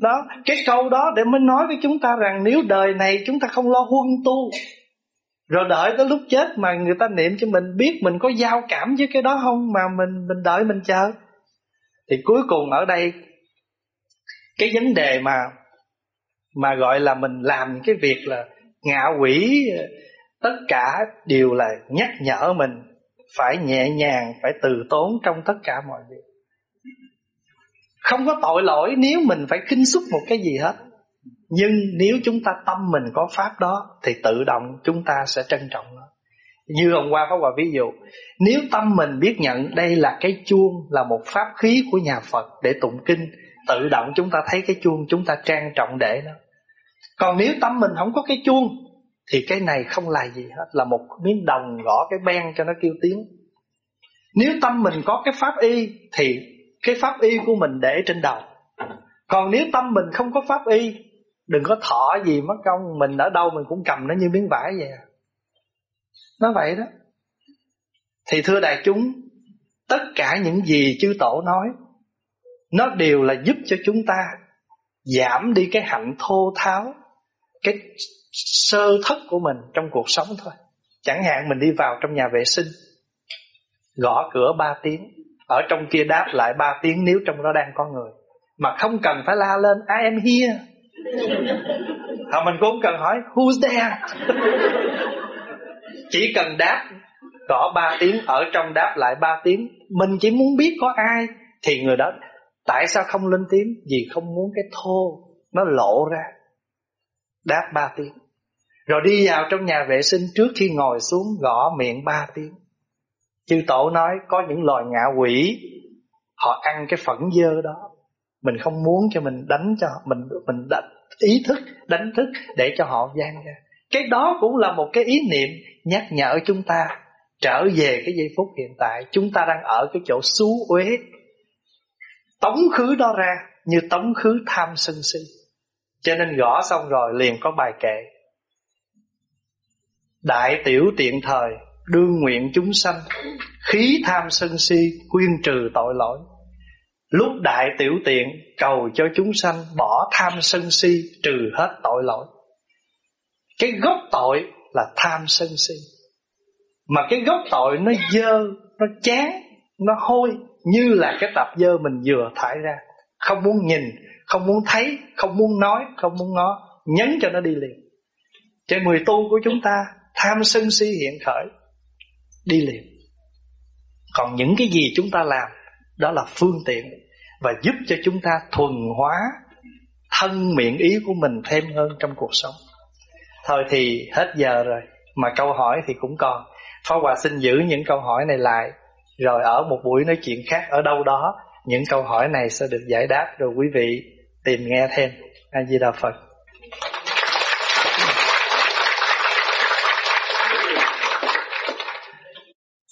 Đó, Cái câu đó để mới nói với chúng ta rằng Nếu đời này chúng ta không lo huân tu, Rồi đợi tới lúc chết Mà người ta niệm cho mình biết Mình có giao cảm với cái đó không, Mà mình mình đợi mình chờ. Thì cuối cùng ở đây, Cái vấn đề mà mà gọi là mình làm cái việc là ngạ quỷ, tất cả đều là nhắc nhở mình phải nhẹ nhàng, phải từ tốn trong tất cả mọi việc. Không có tội lỗi nếu mình phải kinh xúc một cái gì hết. Nhưng nếu chúng ta tâm mình có pháp đó, thì tự động chúng ta sẽ trân trọng nó. Như hôm qua có hòa ví dụ, nếu tâm mình biết nhận đây là cái chuông, là một pháp khí của nhà phật để tụng kinh, tự động chúng ta thấy cái chuông, chúng ta trang trọng để nó. Còn nếu tâm mình không có cái chuông thì cái này không là gì hết, Là một miếng đồng gõ cái ben cho nó kêu tiếng. Nếu tâm mình có cái pháp y, Thì cái pháp y của mình để trên đầu. Còn nếu tâm mình không có pháp y, Đừng có thọ gì mất công, Mình ở đâu mình cũng cầm nó như miếng vải vậy. À. Nó vậy đó. Thì thưa đại chúng, Tất cả những gì chư tổ nói, Nó đều là giúp cho chúng ta Giảm đi cái hạnh thô tháo, cái sơ thất của mình trong cuộc sống thôi. Chẳng hạn mình đi vào trong nhà vệ sinh, gõ cửa ba tiếng, ở trong kia đáp lại ba tiếng nếu trong đó đang có người. Mà không cần phải la lên, I am here. Hoặc mình cũng cần hỏi, who's there? Chỉ cần đáp, gõ ba tiếng, ở trong đáp lại ba tiếng, mình chỉ muốn biết có ai, thì người đó, tại sao không lên tiếng? Vì không muốn cái thô nó lộ ra. Đáp ba tiếng. Rồi đi vào trong nhà vệ sinh trước khi ngồi xuống gõ miệng ba tiếng. Chư tổ nói có những loài ngạ quỷ Họ ăn cái phẫn dơ đó. Mình không muốn cho mình đánh cho mình mình đánh, ý thức đánh thức để cho họ gian ra. Cái đó cũng là một cái ý niệm nhắc nhở chúng ta trở về cái giây phút hiện tại. Chúng ta đang ở cái chỗ xú uế. Tống khứ đó ra như tống khứ tham sân si. Cho nên gõ xong rồi liền có bài kệ. Đại tiểu tiện thời Đương nguyện chúng sanh Khí tham sân si Quyên trừ tội lỗi. Lúc đại tiểu tiện Cầu cho chúng sanh Bỏ tham sân si Trừ hết tội lỗi. Cái gốc tội là tham sân si. Mà cái gốc tội nó dơ Nó chán Nó hôi Như là cái tập dơ mình vừa thải ra. Không muốn nhìn không muốn thấy, không muốn nói, không muốn ngó, nhấn cho nó đi liền. Trên mười tu của chúng ta tham sân si hiện khởi, đi liền. Còn những cái gì chúng ta làm, đó là phương tiện và giúp cho chúng ta thuần hóa thân miệng ý của mình thêm hơn trong cuộc sống. Thôi thì hết giờ rồi, mà câu hỏi thì cũng còn. phó Hòa xin giữ những câu hỏi này lại, rồi ở một buổi nói chuyện khác ở đâu đó, những câu hỏi này sẽ được giải đáp rồi quý vị tìm nghe thêm a di đà phật